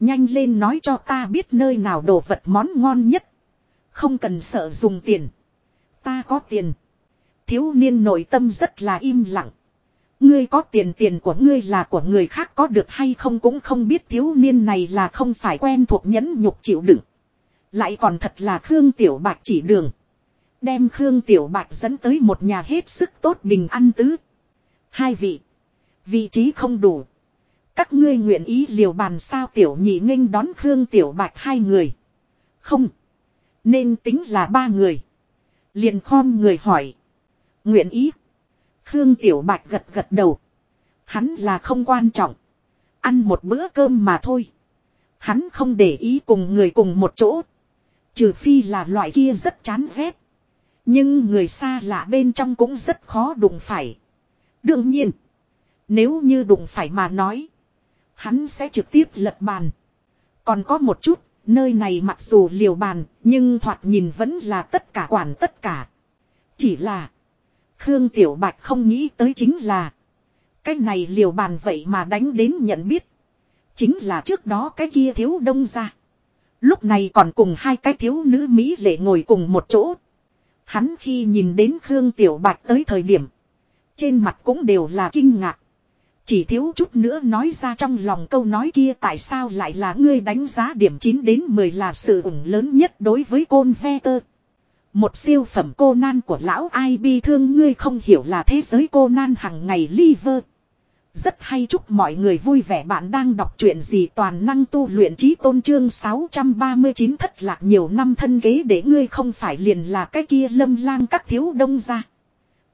Nhanh lên nói cho ta biết nơi nào đồ vật món ngon nhất. Không cần sợ dùng tiền. Ta có tiền. Thiếu niên nội tâm rất là im lặng. Ngươi có tiền tiền của ngươi là của người khác có được hay không cũng không biết thiếu niên này là không phải quen thuộc nhẫn nhục chịu đựng. Lại còn thật là Khương Tiểu Bạch chỉ đường. Đem Khương Tiểu Bạch dẫn tới một nhà hết sức tốt bình ăn tứ. Hai vị. Vị trí không đủ. Các ngươi nguyện ý liều bàn sao Tiểu nhị nghênh đón Khương Tiểu Bạch hai người. Không. Nên tính là ba người. Liền khom người hỏi. Nguyện ý. Khương Tiểu Bạch gật gật đầu. Hắn là không quan trọng. Ăn một bữa cơm mà thôi. Hắn không để ý cùng người cùng một chỗ. Trừ phi là loại kia rất chán ghét. Nhưng người xa lạ bên trong cũng rất khó đụng phải. Đương nhiên. Nếu như đụng phải mà nói. Hắn sẽ trực tiếp lật bàn. Còn có một chút. Nơi này mặc dù liều bàn. Nhưng thoạt nhìn vẫn là tất cả quản tất cả. Chỉ là. Khương Tiểu Bạch không nghĩ tới chính là. Cái này liều bàn vậy mà đánh đến nhận biết. Chính là trước đó cái kia thiếu đông ra. Lúc này còn cùng hai cái thiếu nữ Mỹ lệ ngồi cùng một chỗ. Hắn khi nhìn đến Khương Tiểu Bạch tới thời điểm. Trên mặt cũng đều là kinh ngạc. Chỉ thiếu chút nữa nói ra trong lòng câu nói kia tại sao lại là ngươi đánh giá điểm 9 đến 10 là sự ủng lớn nhất đối với côn ve tơ. Một siêu phẩm cô nan của lão ai bi thương, ngươi không hiểu là thế giới cô nan hằng ngày liver. Rất hay chúc mọi người vui vẻ bạn đang đọc truyện gì toàn năng tu luyện trí tôn trương 639 thất lạc nhiều năm thân ghế để ngươi không phải liền là cái kia lâm lang các thiếu đông ra.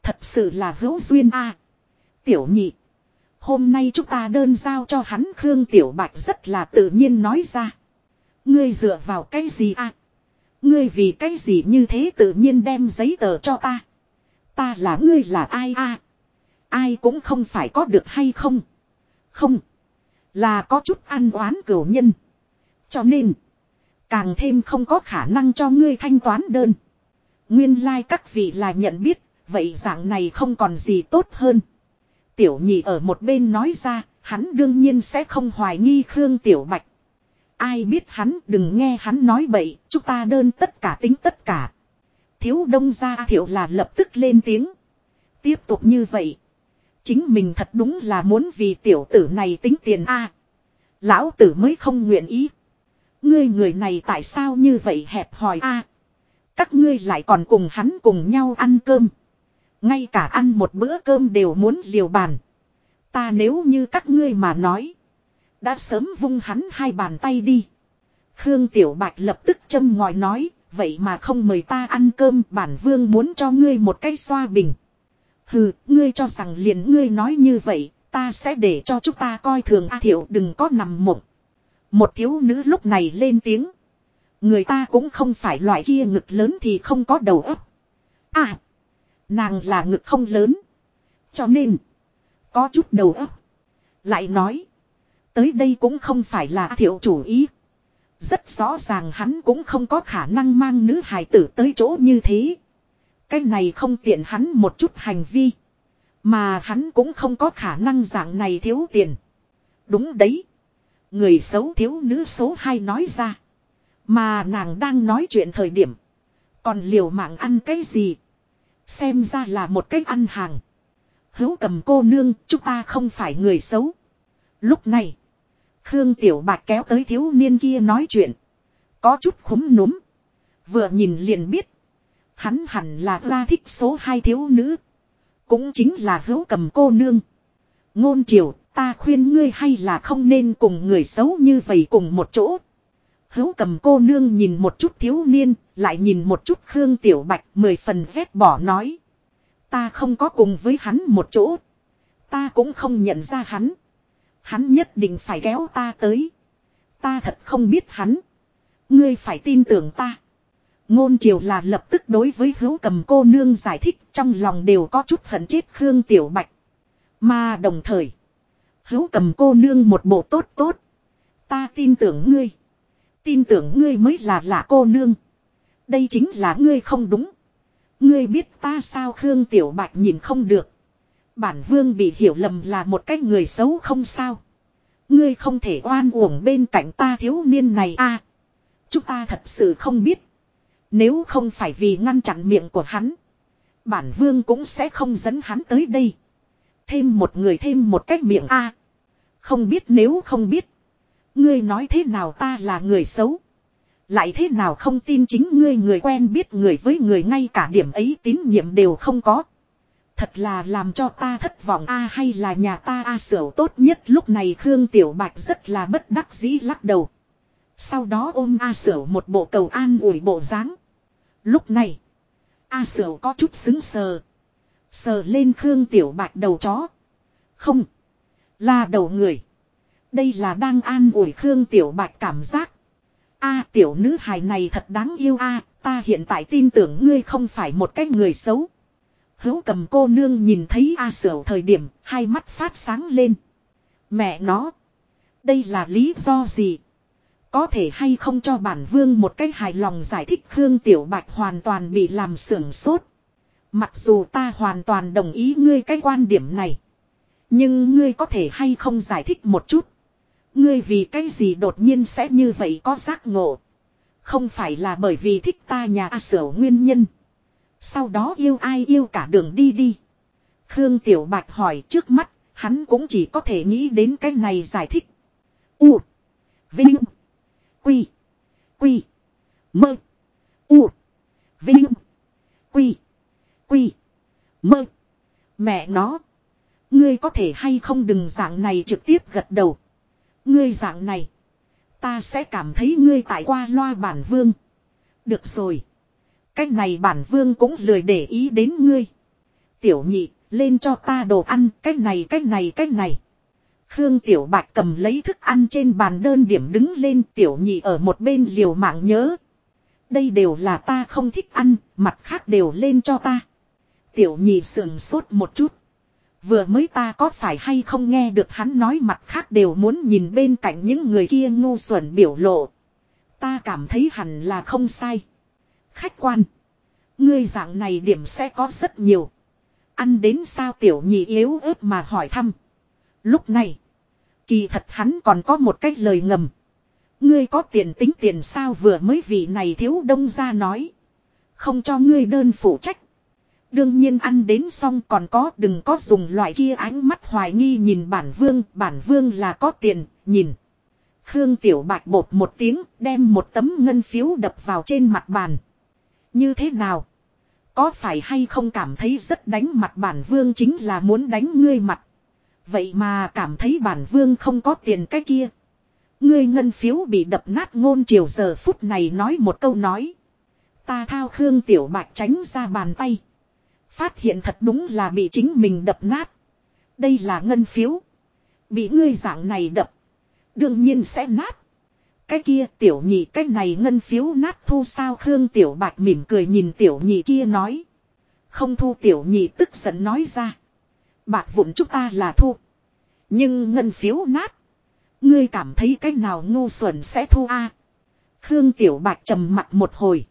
Thật sự là hữu duyên a Tiểu nhị. Hôm nay chúng ta đơn giao cho hắn Khương Tiểu Bạch rất là tự nhiên nói ra. Ngươi dựa vào cái gì a Ngươi vì cái gì như thế tự nhiên đem giấy tờ cho ta. Ta là ngươi là ai a Ai cũng không phải có được hay không. Không. Là có chút ăn oán cửu nhân. Cho nên. Càng thêm không có khả năng cho ngươi thanh toán đơn. Nguyên lai like các vị là nhận biết. Vậy dạng này không còn gì tốt hơn. Tiểu nhị ở một bên nói ra. Hắn đương nhiên sẽ không hoài nghi Khương Tiểu Bạch. Ai biết hắn đừng nghe hắn nói bậy. Chúng ta đơn tất cả tính tất cả. Thiếu đông gia thiệu là lập tức lên tiếng. Tiếp tục như vậy. Chính mình thật đúng là muốn vì tiểu tử này tính tiền a Lão tử mới không nguyện ý. Ngươi người này tại sao như vậy hẹp hòi a Các ngươi lại còn cùng hắn cùng nhau ăn cơm. Ngay cả ăn một bữa cơm đều muốn liều bàn. Ta nếu như các ngươi mà nói. Đã sớm vung hắn hai bàn tay đi. Khương Tiểu Bạch lập tức châm ngòi nói. Vậy mà không mời ta ăn cơm, bản vương muốn cho ngươi một cái xoa bình. Hừ, ngươi cho rằng liền ngươi nói như vậy, ta sẽ để cho chúng ta coi thường A Thiệu đừng có nằm mộng. Một thiếu nữ lúc này lên tiếng. Người ta cũng không phải loại kia ngực lớn thì không có đầu óc. À, nàng là ngực không lớn. Cho nên, có chút đầu óc. Lại nói, tới đây cũng không phải là thiệu chủ ý. Rất rõ ràng hắn cũng không có khả năng mang nữ hài tử tới chỗ như thế. Cái này không tiện hắn một chút hành vi. Mà hắn cũng không có khả năng dạng này thiếu tiền. Đúng đấy. Người xấu thiếu nữ số 2 nói ra. Mà nàng đang nói chuyện thời điểm. Còn liều mạng ăn cái gì? Xem ra là một cách ăn hàng. Hữu cầm cô nương, chúng ta không phải người xấu. Lúc này, Khương Tiểu Bạch kéo tới thiếu niên kia nói chuyện. Có chút khúm núm. Vừa nhìn liền biết. Hắn hẳn là ra thích số hai thiếu nữ. Cũng chính là hữu cầm cô nương. Ngôn triều, ta khuyên ngươi hay là không nên cùng người xấu như vậy cùng một chỗ. Hữu cầm cô nương nhìn một chút thiếu niên, lại nhìn một chút Khương Tiểu Bạch mười phần vét bỏ nói. Ta không có cùng với hắn một chỗ. Ta cũng không nhận ra hắn. Hắn nhất định phải kéo ta tới. Ta thật không biết hắn. Ngươi phải tin tưởng ta. Ngôn triều là lập tức đối với hữu cầm cô nương giải thích trong lòng đều có chút hận chết Khương Tiểu Bạch. Mà đồng thời, hữu cầm cô nương một bộ tốt tốt. Ta tin tưởng ngươi. Tin tưởng ngươi mới là lạ cô nương. Đây chính là ngươi không đúng. Ngươi biết ta sao Khương Tiểu Bạch nhìn không được. Bản vương bị hiểu lầm là một cái người xấu không sao. Ngươi không thể oan uổng bên cạnh ta thiếu niên này a. chúng ta thật sự không biết. Nếu không phải vì ngăn chặn miệng của hắn. Bản vương cũng sẽ không dẫn hắn tới đây. Thêm một người thêm một cách miệng a. không biết nếu không biết. Ngươi nói thế nào ta là người xấu. Lại thế nào không tin chính ngươi người quen biết người với người ngay cả điểm ấy tín nhiệm đều không có. Thật là làm cho ta thất vọng a hay là nhà ta a à tốt nhất lúc này Khương Tiểu Bạch rất là bất đắc dĩ lắc đầu. Sau đó ôm A Sửu một bộ cầu an ủi bộ dáng. Lúc này, A Sở có chút xứng sờ. Sờ lên Khương Tiểu Bạch đầu chó. Không, là đầu người. Đây là đang an ủi Khương Tiểu Bạch cảm giác. A tiểu nữ hài này thật đáng yêu a ta hiện tại tin tưởng ngươi không phải một cái người xấu. Hữu cầm cô nương nhìn thấy A Sở thời điểm, hai mắt phát sáng lên. Mẹ nó. Đây là lý do gì? Có thể hay không cho bản vương một cách hài lòng giải thích Khương Tiểu Bạch hoàn toàn bị làm sưởng sốt. Mặc dù ta hoàn toàn đồng ý ngươi cái quan điểm này. Nhưng ngươi có thể hay không giải thích một chút. Ngươi vì cái gì đột nhiên sẽ như vậy có giác ngộ. Không phải là bởi vì thích ta nhà A Sở nguyên nhân. Sau đó yêu ai yêu cả đường đi đi. Khương Tiểu Bạch hỏi trước mắt, hắn cũng chỉ có thể nghĩ đến cái này giải thích. U. Vinh. Quy. Quy. Mơ. U. Vinh. Quy. Quy. Mơ. Mẹ nó. Ngươi có thể hay không đừng dạng này trực tiếp gật đầu. Ngươi dạng này. Ta sẽ cảm thấy ngươi tại qua loa bản vương. Được rồi. Cách này bản vương cũng lười để ý đến ngươi. Tiểu nhị, lên cho ta đồ ăn, cách này cách này cách này. Khương Tiểu Bạch cầm lấy thức ăn trên bàn đơn điểm đứng lên tiểu nhị ở một bên liều mạng nhớ. Đây đều là ta không thích ăn, mặt khác đều lên cho ta. Tiểu nhị sườn sốt một chút. Vừa mới ta có phải hay không nghe được hắn nói mặt khác đều muốn nhìn bên cạnh những người kia ngu xuẩn biểu lộ. Ta cảm thấy hẳn là không sai. Khách quan. Ngươi dạng này điểm sẽ có rất nhiều. Ăn đến sao tiểu nhị yếu ớt mà hỏi thăm. Lúc này. Kỳ thật hắn còn có một cách lời ngầm. Ngươi có tiền tính tiền sao vừa mới vị này thiếu đông ra nói. Không cho ngươi đơn phụ trách. Đương nhiên ăn đến xong còn có đừng có dùng loại kia ánh mắt hoài nghi nhìn bản vương. Bản vương là có tiền, nhìn. Khương Tiểu Bạch bột một tiếng đem một tấm ngân phiếu đập vào trên mặt bàn. Như thế nào? Có phải hay không cảm thấy rất đánh mặt bản vương chính là muốn đánh ngươi mặt. Vậy mà cảm thấy bản vương không có tiền cái kia. Ngươi ngân phiếu bị đập nát ngôn chiều giờ phút này nói một câu nói. Ta thao Khương Tiểu Bạch tránh ra bàn tay. Phát hiện thật đúng là bị chính mình đập nát. Đây là ngân phiếu. Bị ngươi dạng này đập. Đương nhiên sẽ nát. Cái kia tiểu nhị, cái này ngân phiếu nát thu sao Khương Tiểu Bạch mỉm cười nhìn tiểu nhị kia nói. Không thu tiểu nhị tức giận nói ra. Bạc vụn chúng ta là thu. Nhưng ngân phiếu nát. Ngươi cảm thấy cái nào ngu xuẩn sẽ thu a? Khương Tiểu Bạch trầm mặt một hồi.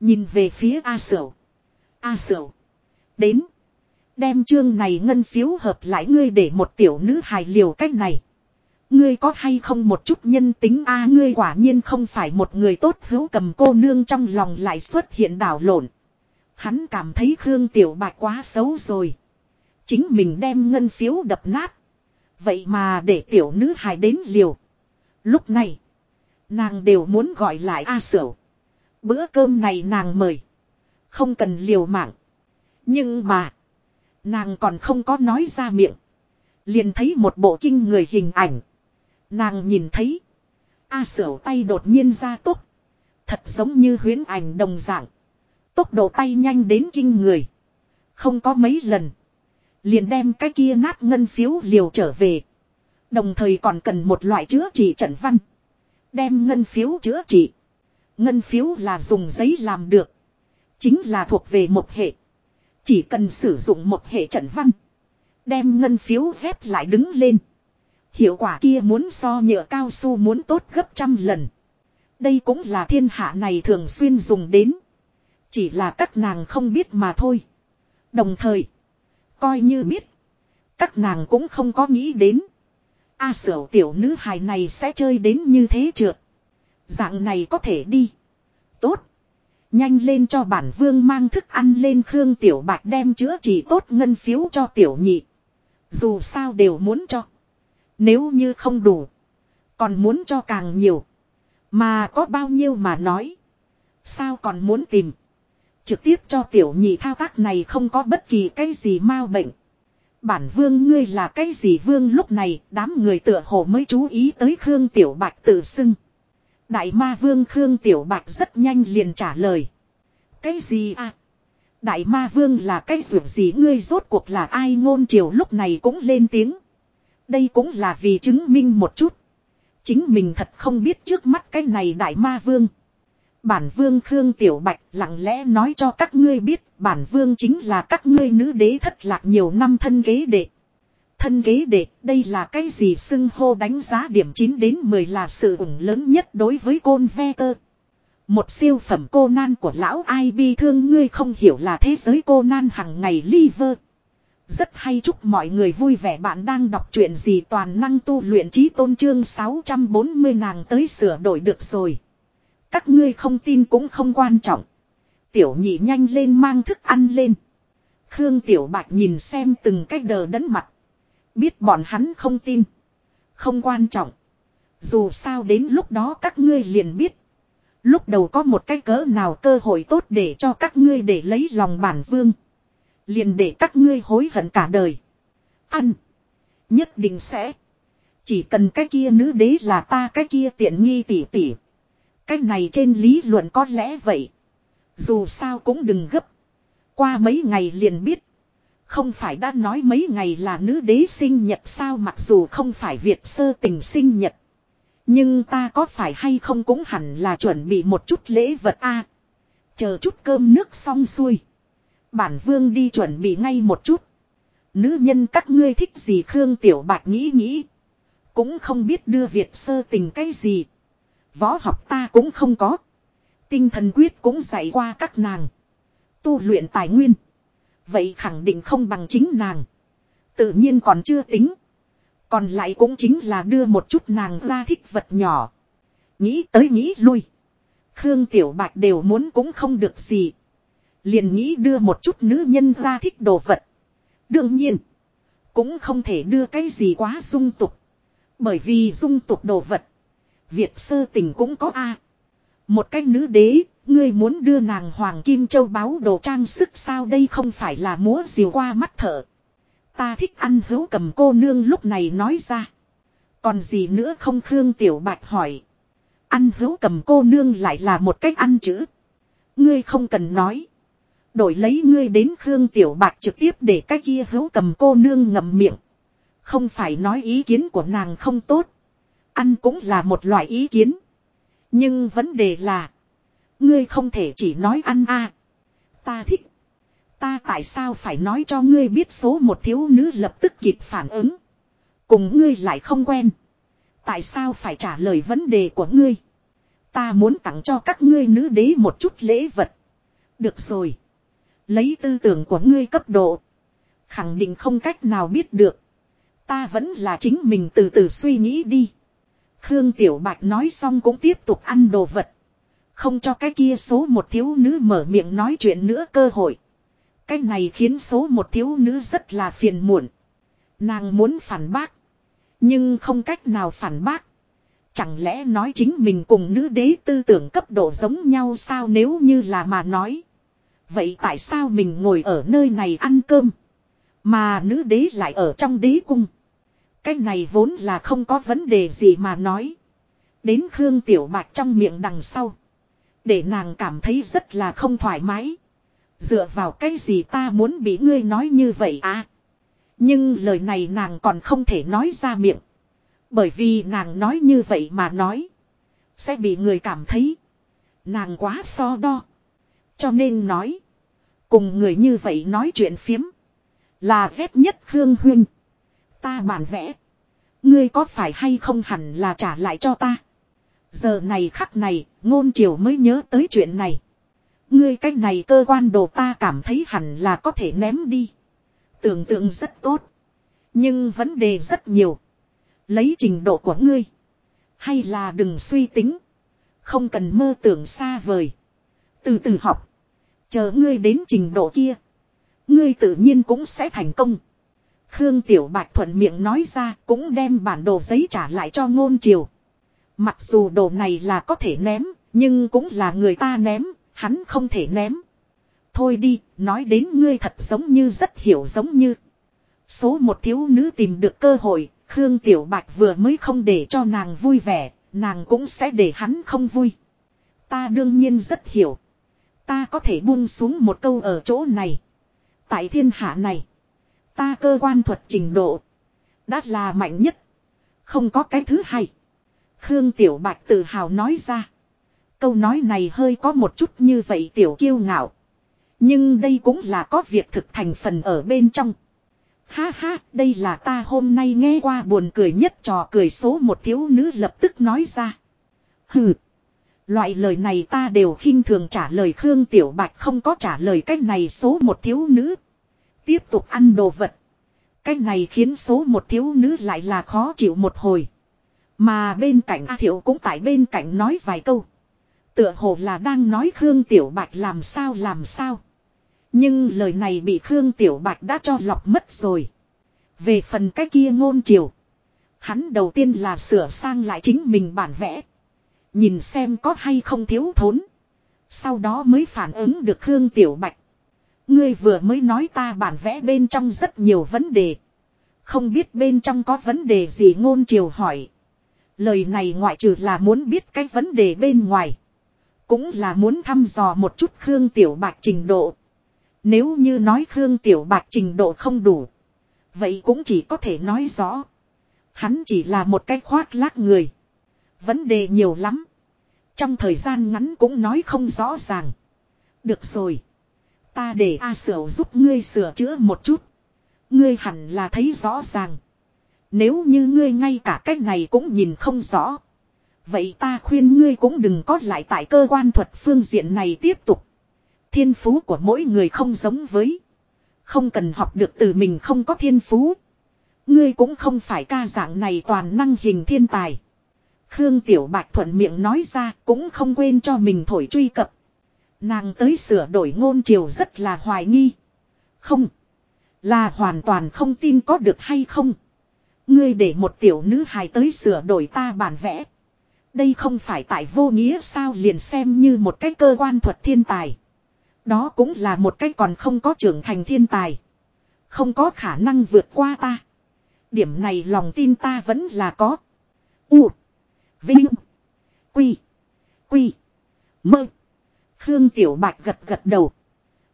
Nhìn về phía A Sửu. A Sửu. Đến. Đem chương này ngân phiếu hợp lại ngươi để một tiểu nữ hài liều cách này. Ngươi có hay không một chút nhân tính a ngươi quả nhiên không phải một người tốt hữu cầm cô nương trong lòng lại xuất hiện đảo lộn. Hắn cảm thấy Khương Tiểu Bạch quá xấu rồi. Chính mình đem ngân phiếu đập nát. Vậy mà để tiểu nữ hài đến liều. Lúc này. Nàng đều muốn gọi lại A Sửu. Bữa cơm này nàng mời. Không cần liều mạng. Nhưng mà. Nàng còn không có nói ra miệng. Liền thấy một bộ kinh người hình ảnh. Nàng nhìn thấy. A Sửu tay đột nhiên ra tốt. Thật giống như huyến ảnh đồng dạng. Tốc độ tay nhanh đến kinh người. Không có mấy lần. Liền đem cái kia nát ngân phiếu liều trở về. Đồng thời còn cần một loại chữa trị trận văn. Đem ngân phiếu chữa trị. Ngân phiếu là dùng giấy làm được. Chính là thuộc về một hệ. Chỉ cần sử dụng một hệ trận văn. Đem ngân phiếu phép lại đứng lên. Hiệu quả kia muốn so nhựa cao su muốn tốt gấp trăm lần. Đây cũng là thiên hạ này thường xuyên dùng đến. Chỉ là các nàng không biết mà thôi. Đồng thời, coi như biết, Các nàng cũng không có nghĩ đến. A à, sở tiểu nữ hài này sẽ chơi đến như thế trượt. Dạng này có thể đi. Tốt. Nhanh lên cho bản vương mang thức ăn lên Khương Tiểu Bạch đem chữa trị tốt ngân phiếu cho tiểu nhị. Dù sao đều muốn cho. Nếu như không đủ. Còn muốn cho càng nhiều. Mà có bao nhiêu mà nói. Sao còn muốn tìm. Trực tiếp cho tiểu nhị thao tác này không có bất kỳ cái gì mau bệnh. Bản vương ngươi là cái gì vương lúc này, đám người tựa hồ mới chú ý tới Khương Tiểu Bạch tự xưng. Đại ma vương Khương Tiểu Bạch rất nhanh liền trả lời. Cái gì à? Đại ma vương là cái ruột gì ngươi rốt cuộc là ai ngôn triều lúc này cũng lên tiếng. Đây cũng là vì chứng minh một chút. Chính mình thật không biết trước mắt cái này đại ma vương. Bản vương Khương Tiểu Bạch lặng lẽ nói cho các ngươi biết bản vương chính là các ngươi nữ đế thất lạc nhiều năm thân ghế đệ. Thân ghế đệ, đây là cái gì xưng hô đánh giá điểm 9 đến 10 là sự ủng lớn nhất đối với côn ve tơ. Một siêu phẩm cô nan của lão ai bi thương ngươi không hiểu là thế giới cô nan hằng ngày liver. Rất hay chúc mọi người vui vẻ bạn đang đọc chuyện gì toàn năng tu luyện trí tôn trương 640 nàng tới sửa đổi được rồi. Các ngươi không tin cũng không quan trọng. Tiểu nhị nhanh lên mang thức ăn lên. Khương Tiểu Bạch nhìn xem từng cái đờ đẫn mặt. Biết bọn hắn không tin. Không quan trọng. Dù sao đến lúc đó các ngươi liền biết. Lúc đầu có một cái cỡ nào cơ hội tốt để cho các ngươi để lấy lòng bản vương. Liền để các ngươi hối hận cả đời. Ăn. Nhất định sẽ. Chỉ cần cái kia nữ đế là ta, cái kia tiện nghi tỉ tỉ. Cái này trên lý luận có lẽ vậy. Dù sao cũng đừng gấp. Qua mấy ngày liền biết. Không phải đã nói mấy ngày là nữ đế sinh nhật sao mặc dù không phải Việt sơ tình sinh nhật. Nhưng ta có phải hay không cũng hẳn là chuẩn bị một chút lễ vật a Chờ chút cơm nước xong xuôi. Bản vương đi chuẩn bị ngay một chút. Nữ nhân các ngươi thích gì Khương Tiểu Bạch nghĩ nghĩ. Cũng không biết đưa Việt sơ tình cái gì. Võ học ta cũng không có. Tinh thần quyết cũng dạy qua các nàng. Tu luyện tài nguyên. Vậy khẳng định không bằng chính nàng. Tự nhiên còn chưa tính. Còn lại cũng chính là đưa một chút nàng ra thích vật nhỏ. Nghĩ tới nghĩ lui. Khương Tiểu Bạch đều muốn cũng không được gì. Liền nghĩ đưa một chút nữ nhân ra thích đồ vật. Đương nhiên. Cũng không thể đưa cái gì quá dung tục. Bởi vì dung tục đồ vật. Việt sơ tình cũng có A. Một cái nữ đế, ngươi muốn đưa nàng Hoàng Kim Châu báo đồ trang sức sao đây không phải là múa diều qua mắt thở. Ta thích ăn hữu cầm cô nương lúc này nói ra. Còn gì nữa không Khương Tiểu Bạch hỏi. Ăn hữu cầm cô nương lại là một cách ăn chữ. Ngươi không cần nói. Đổi lấy ngươi đến Khương Tiểu Bạch trực tiếp để cái kia hữu cầm cô nương ngậm miệng. Không phải nói ý kiến của nàng không tốt. Ăn cũng là một loại ý kiến. Nhưng vấn đề là. Ngươi không thể chỉ nói ăn a Ta thích. Ta tại sao phải nói cho ngươi biết số một thiếu nữ lập tức kịp phản ứng. Cùng ngươi lại không quen. Tại sao phải trả lời vấn đề của ngươi. Ta muốn tặng cho các ngươi nữ đế một chút lễ vật. Được rồi. Lấy tư tưởng của ngươi cấp độ. Khẳng định không cách nào biết được. Ta vẫn là chính mình từ từ suy nghĩ đi. Khương Tiểu Bạch nói xong cũng tiếp tục ăn đồ vật. Không cho cái kia số một thiếu nữ mở miệng nói chuyện nữa cơ hội. Cái này khiến số một thiếu nữ rất là phiền muộn. Nàng muốn phản bác. Nhưng không cách nào phản bác. Chẳng lẽ nói chính mình cùng nữ đế tư tưởng cấp độ giống nhau sao nếu như là mà nói. Vậy tại sao mình ngồi ở nơi này ăn cơm. Mà nữ đế lại ở trong đế cung. Cái này vốn là không có vấn đề gì mà nói. Đến Khương Tiểu Bạch trong miệng đằng sau. Để nàng cảm thấy rất là không thoải mái. Dựa vào cái gì ta muốn bị ngươi nói như vậy à? Nhưng lời này nàng còn không thể nói ra miệng. Bởi vì nàng nói như vậy mà nói. Sẽ bị người cảm thấy. Nàng quá so đo. Cho nên nói. Cùng người như vậy nói chuyện phiếm. Là ghét nhất Khương Huynh. Ta bản vẽ. Ngươi có phải hay không hẳn là trả lại cho ta. Giờ này khắc này, ngôn triều mới nhớ tới chuyện này. Ngươi cách này cơ quan đồ ta cảm thấy hẳn là có thể ném đi. Tưởng tượng rất tốt. Nhưng vấn đề rất nhiều. Lấy trình độ của ngươi. Hay là đừng suy tính. Không cần mơ tưởng xa vời. Từ từ học. Chờ ngươi đến trình độ kia. Ngươi tự nhiên cũng sẽ thành công. Khương Tiểu Bạch thuận miệng nói ra cũng đem bản đồ giấy trả lại cho ngôn triều. Mặc dù đồ này là có thể ném, nhưng cũng là người ta ném, hắn không thể ném. Thôi đi, nói đến ngươi thật giống như rất hiểu giống như. Số một thiếu nữ tìm được cơ hội, Khương Tiểu Bạch vừa mới không để cho nàng vui vẻ, nàng cũng sẽ để hắn không vui. Ta đương nhiên rất hiểu. Ta có thể buông xuống một câu ở chỗ này. Tại thiên hạ này, ta cơ quan thuật trình độ, đã là mạnh nhất. Không có cái thứ hai. Khương Tiểu Bạch tự hào nói ra. Câu nói này hơi có một chút như vậy tiểu kiêu ngạo. Nhưng đây cũng là có việc thực thành phần ở bên trong. Ha ha, đây là ta hôm nay nghe qua buồn cười nhất trò cười số một thiếu nữ lập tức nói ra. Hừ. Loại lời này ta đều khinh thường trả lời Khương Tiểu Bạch không có trả lời cách này số một thiếu nữ. Tiếp tục ăn đồ vật. Cách này khiến số một thiếu nữ lại là khó chịu một hồi. Mà bên cạnh A Thiệu cũng tại bên cạnh nói vài câu. Tựa hồ là đang nói Khương Tiểu Bạch làm sao làm sao. Nhưng lời này bị Khương Tiểu Bạch đã cho lọc mất rồi. Về phần cái kia ngôn chiều. Hắn đầu tiên là sửa sang lại chính mình bản vẽ. Nhìn xem có hay không thiếu thốn. Sau đó mới phản ứng được Khương Tiểu Bạch. Ngươi vừa mới nói ta bản vẽ bên trong rất nhiều vấn đề. Không biết bên trong có vấn đề gì ngôn triều hỏi. Lời này ngoại trừ là muốn biết cái vấn đề bên ngoài. Cũng là muốn thăm dò một chút Khương Tiểu Bạch trình độ. Nếu như nói Khương Tiểu Bạch trình độ không đủ. Vậy cũng chỉ có thể nói rõ. Hắn chỉ là một cái khoác lác người. Vấn đề nhiều lắm. Trong thời gian ngắn cũng nói không rõ ràng. Được rồi. Ta để A Sửu giúp ngươi sửa chữa một chút. Ngươi hẳn là thấy rõ ràng. Nếu như ngươi ngay cả cách này cũng nhìn không rõ. Vậy ta khuyên ngươi cũng đừng có lại tại cơ quan thuật phương diện này tiếp tục. Thiên phú của mỗi người không giống với. Không cần học được từ mình không có thiên phú. Ngươi cũng không phải ca dạng này toàn năng hình thiên tài. Khương Tiểu Bạch thuận miệng nói ra cũng không quên cho mình thổi truy cập. Nàng tới sửa đổi ngôn triều rất là hoài nghi. Không. Là hoàn toàn không tin có được hay không. Ngươi để một tiểu nữ hài tới sửa đổi ta bản vẽ. Đây không phải tại vô nghĩa sao liền xem như một cái cơ quan thuật thiên tài. Đó cũng là một cái còn không có trưởng thành thiên tài. Không có khả năng vượt qua ta. Điểm này lòng tin ta vẫn là có. U. Vinh. Quy. Quy. Mơ. Khương Tiểu Bạch gật gật đầu.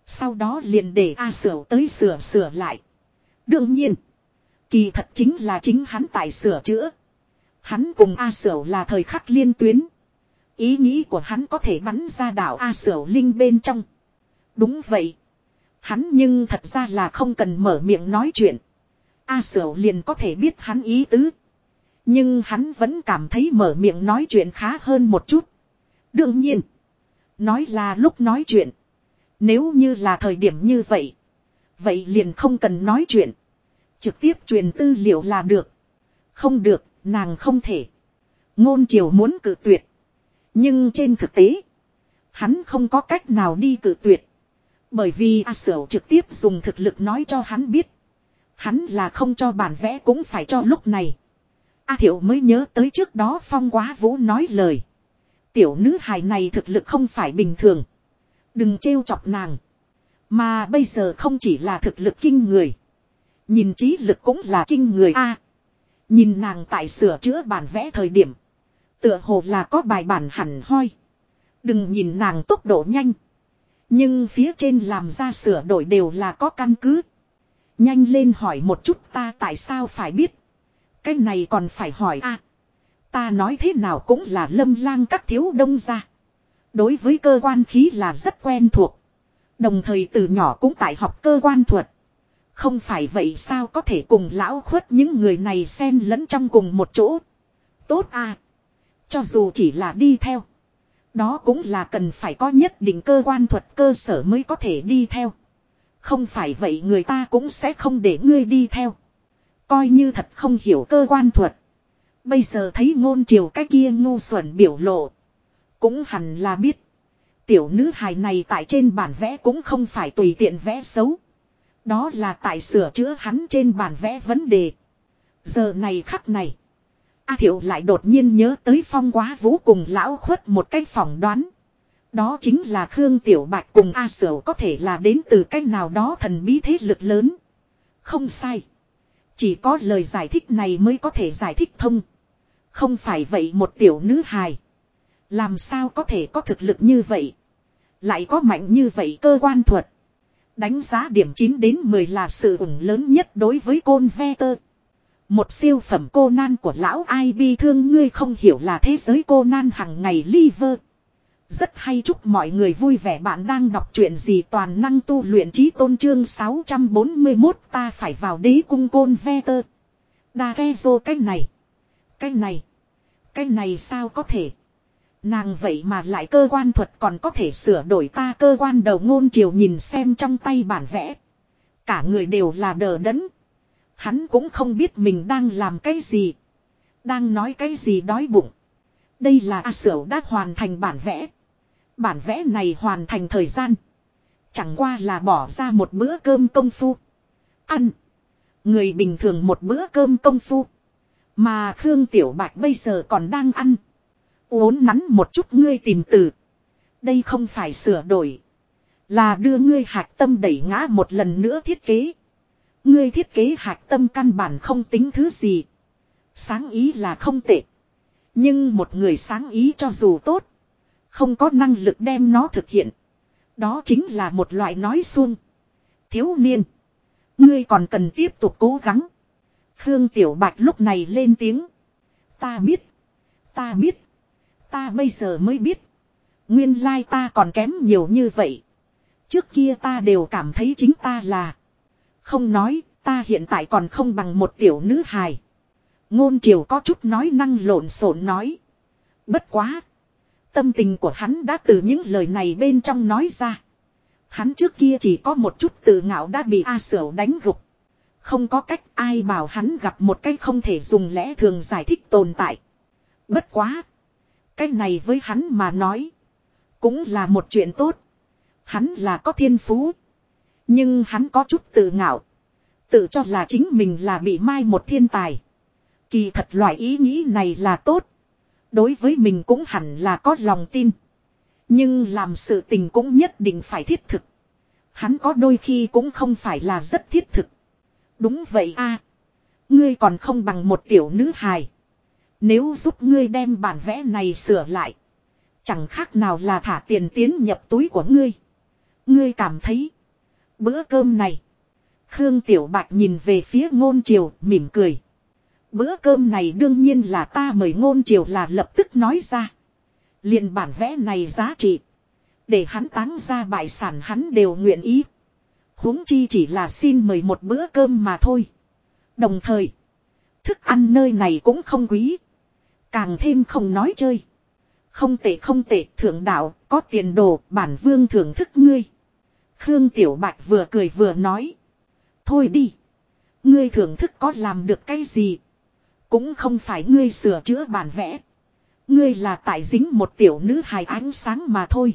Sau đó liền để A Sửu tới sửa sửa lại. Đương nhiên. Kỳ thật chính là chính hắn tại sửa chữa. Hắn cùng A Sửu là thời khắc liên tuyến. Ý nghĩ của hắn có thể bắn ra đảo A Sửu Linh bên trong. Đúng vậy. Hắn nhưng thật ra là không cần mở miệng nói chuyện. A Sửu liền có thể biết hắn ý tứ. Nhưng hắn vẫn cảm thấy mở miệng nói chuyện khá hơn một chút. Đương nhiên. Nói là lúc nói chuyện. Nếu như là thời điểm như vậy. Vậy liền không cần nói chuyện. Trực tiếp truyền tư liệu là được. Không được, nàng không thể. Ngôn triều muốn cử tuyệt. Nhưng trên thực tế. Hắn không có cách nào đi cử tuyệt. Bởi vì A Sở trực tiếp dùng thực lực nói cho hắn biết. Hắn là không cho bản vẽ cũng phải cho lúc này. A Thiệu mới nhớ tới trước đó Phong Quá Vũ nói lời. Tiểu nữ hài này thực lực không phải bình thường. Đừng trêu chọc nàng. Mà bây giờ không chỉ là thực lực kinh người. Nhìn trí lực cũng là kinh người a. nhìn nàng tại sửa chữa bản vẽ thời điểm. Tựa hồ là có bài bản hẳn hoi. Đừng nhìn nàng tốc độ nhanh. Nhưng phía trên làm ra sửa đổi đều là có căn cứ. Nhanh lên hỏi một chút ta tại sao phải biết. Cái này còn phải hỏi a ta nói thế nào cũng là lâm lang các thiếu đông ra. Đối với cơ quan khí là rất quen thuộc. Đồng thời từ nhỏ cũng tại học cơ quan thuật. Không phải vậy sao có thể cùng lão khuất những người này xen lẫn trong cùng một chỗ. Tốt à. Cho dù chỉ là đi theo. Đó cũng là cần phải có nhất định cơ quan thuật cơ sở mới có thể đi theo. Không phải vậy người ta cũng sẽ không để ngươi đi theo. Coi như thật không hiểu cơ quan thuật. Bây giờ thấy ngôn triều cái kia ngu xuẩn biểu lộ. Cũng hẳn là biết. Tiểu nữ hài này tại trên bản vẽ cũng không phải tùy tiện vẽ xấu. Đó là tại sửa chữa hắn trên bản vẽ vấn đề. Giờ này khắc này. A Thiệu lại đột nhiên nhớ tới phong quá vũ cùng lão khuất một cách phỏng đoán. Đó chính là Khương Tiểu Bạch cùng A Sở có thể là đến từ cách nào đó thần bí thế lực lớn. Không sai. Chỉ có lời giải thích này mới có thể giải thích thông. Không phải vậy một tiểu nữ hài. Làm sao có thể có thực lực như vậy. Lại có mạnh như vậy cơ quan thuật. Đánh giá điểm 9 đến 10 là sự ủng lớn nhất đối với côn ve tơ. Một siêu phẩm cô nan của lão ai bi thương ngươi không hiểu là thế giới cô nan hằng ngày liver. Rất hay chúc mọi người vui vẻ bạn đang đọc truyện gì toàn năng tu luyện trí tôn trương 641 ta phải vào đế cung côn ve tơ. Đa ghe vô cách này. Cái này. Cái này sao có thể. Nàng vậy mà lại cơ quan thuật còn có thể sửa đổi ta cơ quan đầu ngôn triều nhìn xem trong tay bản vẽ. Cả người đều là đờ đẫn. Hắn cũng không biết mình đang làm cái gì. Đang nói cái gì đói bụng. Đây là A Sở đã hoàn thành bản vẽ. Bản vẽ này hoàn thành thời gian. Chẳng qua là bỏ ra một bữa cơm công phu. Ăn. Người bình thường một bữa cơm công phu. Mà Khương Tiểu Bạch bây giờ còn đang ăn. Uốn nắn một chút ngươi tìm từ. Đây không phải sửa đổi. Là đưa ngươi hạc tâm đẩy ngã một lần nữa thiết kế. Ngươi thiết kế hạc tâm căn bản không tính thứ gì. Sáng ý là không tệ. Nhưng một người sáng ý cho dù tốt. Không có năng lực đem nó thực hiện. Đó chính là một loại nói xuông. Thiếu niên. Ngươi còn cần tiếp tục cố gắng. Khương Tiểu Bạch lúc này lên tiếng. Ta biết. Ta biết. Ta bây giờ mới biết. Nguyên lai ta còn kém nhiều như vậy. Trước kia ta đều cảm thấy chính ta là. Không nói, ta hiện tại còn không bằng một tiểu nữ hài. Ngôn triều có chút nói năng lộn xộn nói. Bất quá. Tâm tình của hắn đã từ những lời này bên trong nói ra. Hắn trước kia chỉ có một chút tự ngạo đã bị A Sở đánh gục. Không có cách ai bảo hắn gặp một cách không thể dùng lẽ thường giải thích tồn tại. Bất quá. Cái này với hắn mà nói. Cũng là một chuyện tốt. Hắn là có thiên phú. Nhưng hắn có chút tự ngạo. Tự cho là chính mình là bị mai một thiên tài. Kỳ thật loại ý nghĩ này là tốt. Đối với mình cũng hẳn là có lòng tin. Nhưng làm sự tình cũng nhất định phải thiết thực. Hắn có đôi khi cũng không phải là rất thiết thực. Đúng vậy a Ngươi còn không bằng một tiểu nữ hài. Nếu giúp ngươi đem bản vẽ này sửa lại. Chẳng khác nào là thả tiền tiến nhập túi của ngươi. Ngươi cảm thấy. Bữa cơm này. Khương Tiểu Bạch nhìn về phía ngôn triều, mỉm cười. Bữa cơm này đương nhiên là ta mời ngôn triều là lập tức nói ra. liền bản vẽ này giá trị. Để hắn táng ra bại sản hắn đều nguyện ý huống chi chỉ là xin mời một bữa cơm mà thôi. Đồng thời. Thức ăn nơi này cũng không quý. Càng thêm không nói chơi. Không tệ không tệ, thượng đạo, có tiền đồ, bản vương thưởng thức ngươi. Khương Tiểu Bạch vừa cười vừa nói. Thôi đi. Ngươi thưởng thức có làm được cái gì. Cũng không phải ngươi sửa chữa bản vẽ. Ngươi là tại dính một tiểu nữ hài ánh sáng mà thôi.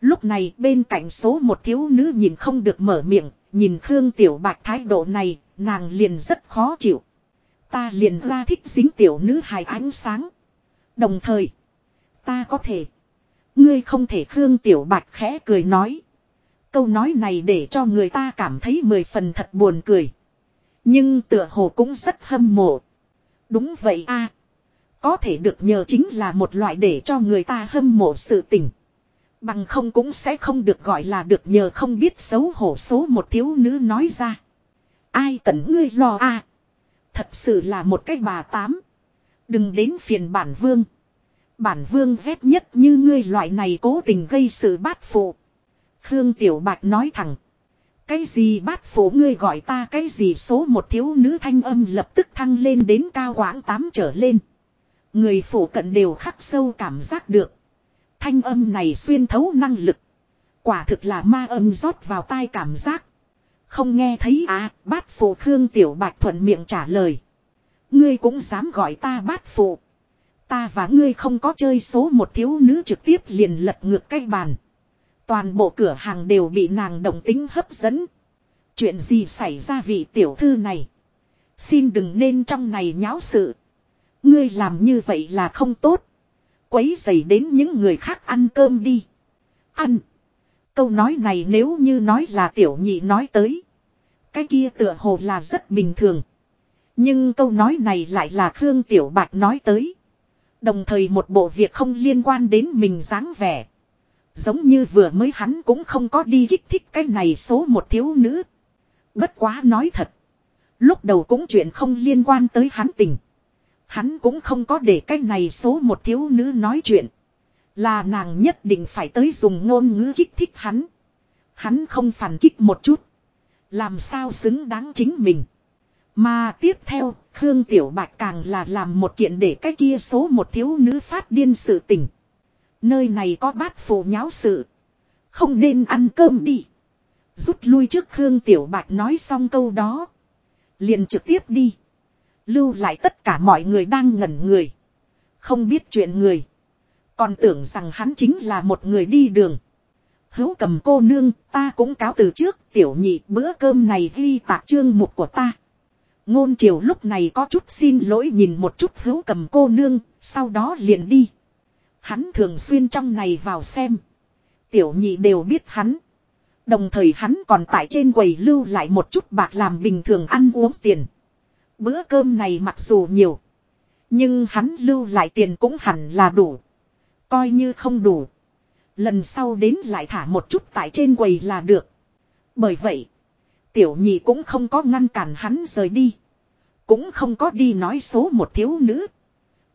Lúc này bên cạnh số một thiếu nữ nhìn không được mở miệng, nhìn Khương Tiểu Bạch thái độ này, nàng liền rất khó chịu. Ta liền ra thích dính tiểu nữ hài ánh sáng. Đồng thời, ta có thể. Ngươi không thể Khương Tiểu Bạch khẽ cười nói. Câu nói này để cho người ta cảm thấy mười phần thật buồn cười. Nhưng tựa hồ cũng rất hâm mộ. Đúng vậy a Có thể được nhờ chính là một loại để cho người ta hâm mộ sự tình. Bằng không cũng sẽ không được gọi là được nhờ không biết xấu hổ số một thiếu nữ nói ra. Ai cần ngươi lo a Thật sự là một cái bà tám. Đừng đến phiền bản vương. Bản vương ghét nhất như ngươi loại này cố tình gây sự bát phụ. Khương Tiểu Bạch nói thẳng. Cái gì bát phụ ngươi gọi ta cái gì số một thiếu nữ thanh âm lập tức thăng lên đến cao quãng tám trở lên. Người phủ cận đều khắc sâu cảm giác được. Thanh âm này xuyên thấu năng lực. Quả thực là ma âm rót vào tai cảm giác. Không nghe thấy à, bát phụ Khương Tiểu Bạch thuận miệng trả lời. Ngươi cũng dám gọi ta bát phụ. Ta và ngươi không có chơi số một thiếu nữ trực tiếp liền lật ngược cái bàn. Toàn bộ cửa hàng đều bị nàng động tính hấp dẫn. Chuyện gì xảy ra vị tiểu thư này? Xin đừng nên trong này nháo sự. Ngươi làm như vậy là không tốt. Quấy dày đến những người khác ăn cơm đi. Ăn. Câu nói này nếu như nói là tiểu nhị nói tới. Cái kia tựa hồ là rất bình thường. Nhưng câu nói này lại là Khương Tiểu Bạch nói tới. Đồng thời một bộ việc không liên quan đến mình dáng vẻ. Giống như vừa mới hắn cũng không có đi kích thích cái này số một thiếu nữ. Bất quá nói thật. Lúc đầu cũng chuyện không liên quan tới hắn tình. Hắn cũng không có để cái này số một thiếu nữ nói chuyện. Là nàng nhất định phải tới dùng ngôn ngữ kích thích hắn. Hắn không phản kích một chút. Làm sao xứng đáng chính mình. Mà tiếp theo, Khương Tiểu Bạch càng là làm một kiện để cái kia số một thiếu nữ phát điên sự tình. Nơi này có bát phù nháo sự. Không nên ăn cơm đi. Rút lui trước Khương Tiểu Bạch nói xong câu đó. Liền trực tiếp đi. Lưu lại tất cả mọi người đang ngẩn người. Không biết chuyện người. Còn tưởng rằng hắn chính là một người đi đường. Hữu cầm cô nương, ta cũng cáo từ trước, tiểu nhị bữa cơm này ghi tạc chương mục của ta. Ngôn triều lúc này có chút xin lỗi nhìn một chút hữu cầm cô nương, sau đó liền đi. Hắn thường xuyên trong này vào xem. Tiểu nhị đều biết hắn. Đồng thời hắn còn tại trên quầy lưu lại một chút bạc làm bình thường ăn uống tiền. Bữa cơm này mặc dù nhiều. Nhưng hắn lưu lại tiền cũng hẳn là đủ. Coi như không đủ. Lần sau đến lại thả một chút tại trên quầy là được. Bởi vậy. Tiểu nhị cũng không có ngăn cản hắn rời đi. Cũng không có đi nói số một thiếu nữ.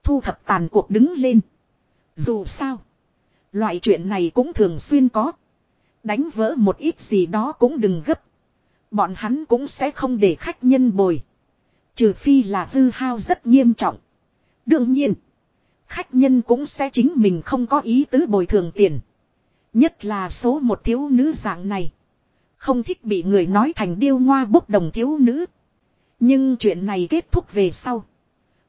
Thu thập tàn cuộc đứng lên. Dù sao. Loại chuyện này cũng thường xuyên có. Đánh vỡ một ít gì đó cũng đừng gấp. Bọn hắn cũng sẽ không để khách nhân bồi. Trừ phi là hư hao rất nghiêm trọng. Đương nhiên. Khách nhân cũng sẽ chính mình không có ý tứ bồi thường tiền. Nhất là số một thiếu nữ dạng này. Không thích bị người nói thành điêu ngoa bốc đồng thiếu nữ. Nhưng chuyện này kết thúc về sau.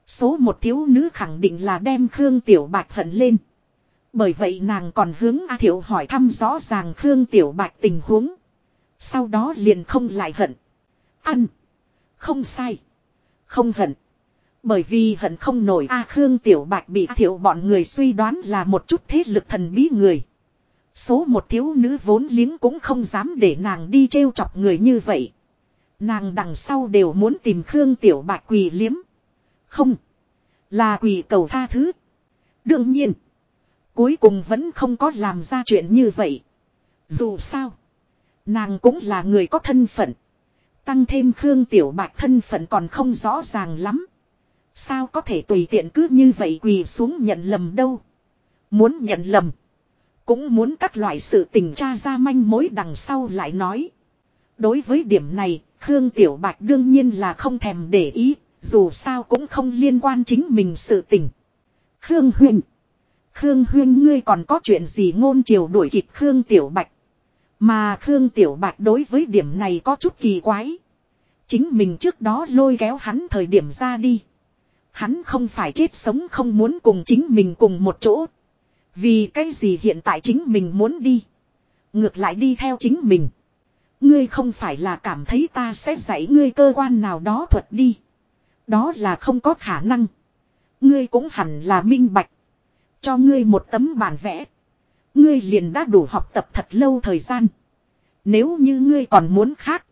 Số một thiếu nữ khẳng định là đem Khương Tiểu Bạch hận lên. Bởi vậy nàng còn hướng A Thiệu hỏi thăm rõ ràng Khương Tiểu Bạch tình huống. Sau đó liền không lại hận. Ăn. Không sai. Không hận. Bởi vì hận không nổi A Khương Tiểu Bạch bị thiểu Thiệu bọn người suy đoán là một chút thế lực thần bí người. Số một thiếu nữ vốn liếng cũng không dám để nàng đi trêu chọc người như vậy. Nàng đằng sau đều muốn tìm Khương Tiểu Bạch quỳ liếm. Không. Là quỳ cầu tha thứ. Đương nhiên. Cuối cùng vẫn không có làm ra chuyện như vậy. Dù sao. Nàng cũng là người có thân phận. Tăng thêm Khương Tiểu Bạch thân phận còn không rõ ràng lắm. Sao có thể tùy tiện cứ như vậy quỳ xuống nhận lầm đâu. Muốn nhận lầm. Cũng muốn các loại sự tình tra ra manh mối đằng sau lại nói. Đối với điểm này, Khương Tiểu Bạch đương nhiên là không thèm để ý, dù sao cũng không liên quan chính mình sự tình. Khương Huyền Khương Huyền ngươi còn có chuyện gì ngôn triều đuổi kịp Khương Tiểu Bạch. Mà Khương Tiểu Bạch đối với điểm này có chút kỳ quái. Chính mình trước đó lôi kéo hắn thời điểm ra đi. Hắn không phải chết sống không muốn cùng chính mình cùng một chỗ. Vì cái gì hiện tại chính mình muốn đi. Ngược lại đi theo chính mình. Ngươi không phải là cảm thấy ta sẽ dạy ngươi cơ quan nào đó thuật đi. Đó là không có khả năng. Ngươi cũng hẳn là minh bạch. Cho ngươi một tấm bản vẽ. Ngươi liền đã đủ học tập thật lâu thời gian. Nếu như ngươi còn muốn khác.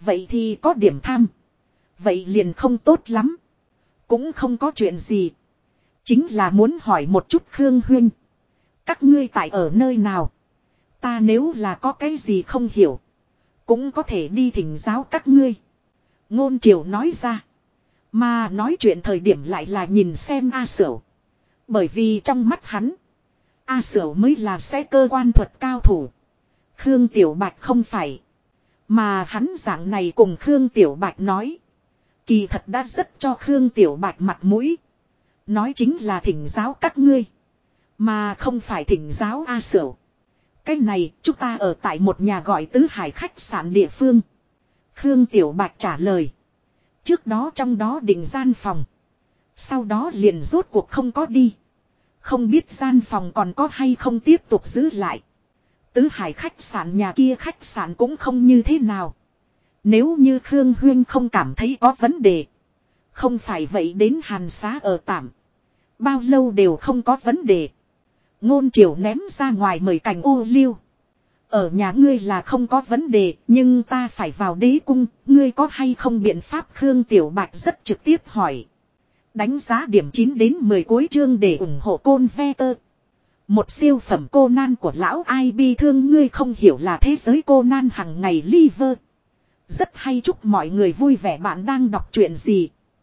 Vậy thì có điểm tham. Vậy liền không tốt lắm. Cũng không có chuyện gì. Chính là muốn hỏi một chút Khương Huyên. Các ngươi tại ở nơi nào? Ta nếu là có cái gì không hiểu. Cũng có thể đi thỉnh giáo các ngươi. Ngôn triều nói ra. Mà nói chuyện thời điểm lại là nhìn xem A Sửu. Bởi vì trong mắt hắn. A Sửu mới là sẽ cơ quan thuật cao thủ. Khương Tiểu Bạch không phải. Mà hắn dạng này cùng Khương Tiểu Bạch nói. Kỳ thật đã rất cho Khương Tiểu Bạch mặt mũi. Nói chính là thỉnh giáo các ngươi. Mà không phải thỉnh giáo A Sửu. Cái này, chúng ta ở tại một nhà gọi tứ hải khách sạn địa phương. Khương Tiểu Bạch trả lời. Trước đó trong đó định gian phòng. Sau đó liền rốt cuộc không có đi. Không biết gian phòng còn có hay không tiếp tục giữ lại. Tứ hải khách sạn nhà kia khách sạn cũng không như thế nào. Nếu như Khương Huyên không cảm thấy có vấn đề. Không phải vậy đến hàn xá ở tạm. Bao lâu đều không có vấn đề. Ngôn triều ném ra ngoài mời cảnh ô liu. Ở nhà ngươi là không có vấn đề, nhưng ta phải vào đế cung, ngươi có hay không biện pháp Khương Tiểu Bạch rất trực tiếp hỏi. Đánh giá điểm 9 đến 10 cuối chương để ủng hộ côn ve tơ. Một siêu phẩm cô nan của lão ai bi thương ngươi không hiểu là thế giới cô nan hằng ngày liver. Rất hay chúc mọi người vui vẻ bạn đang đọc chuyện gì.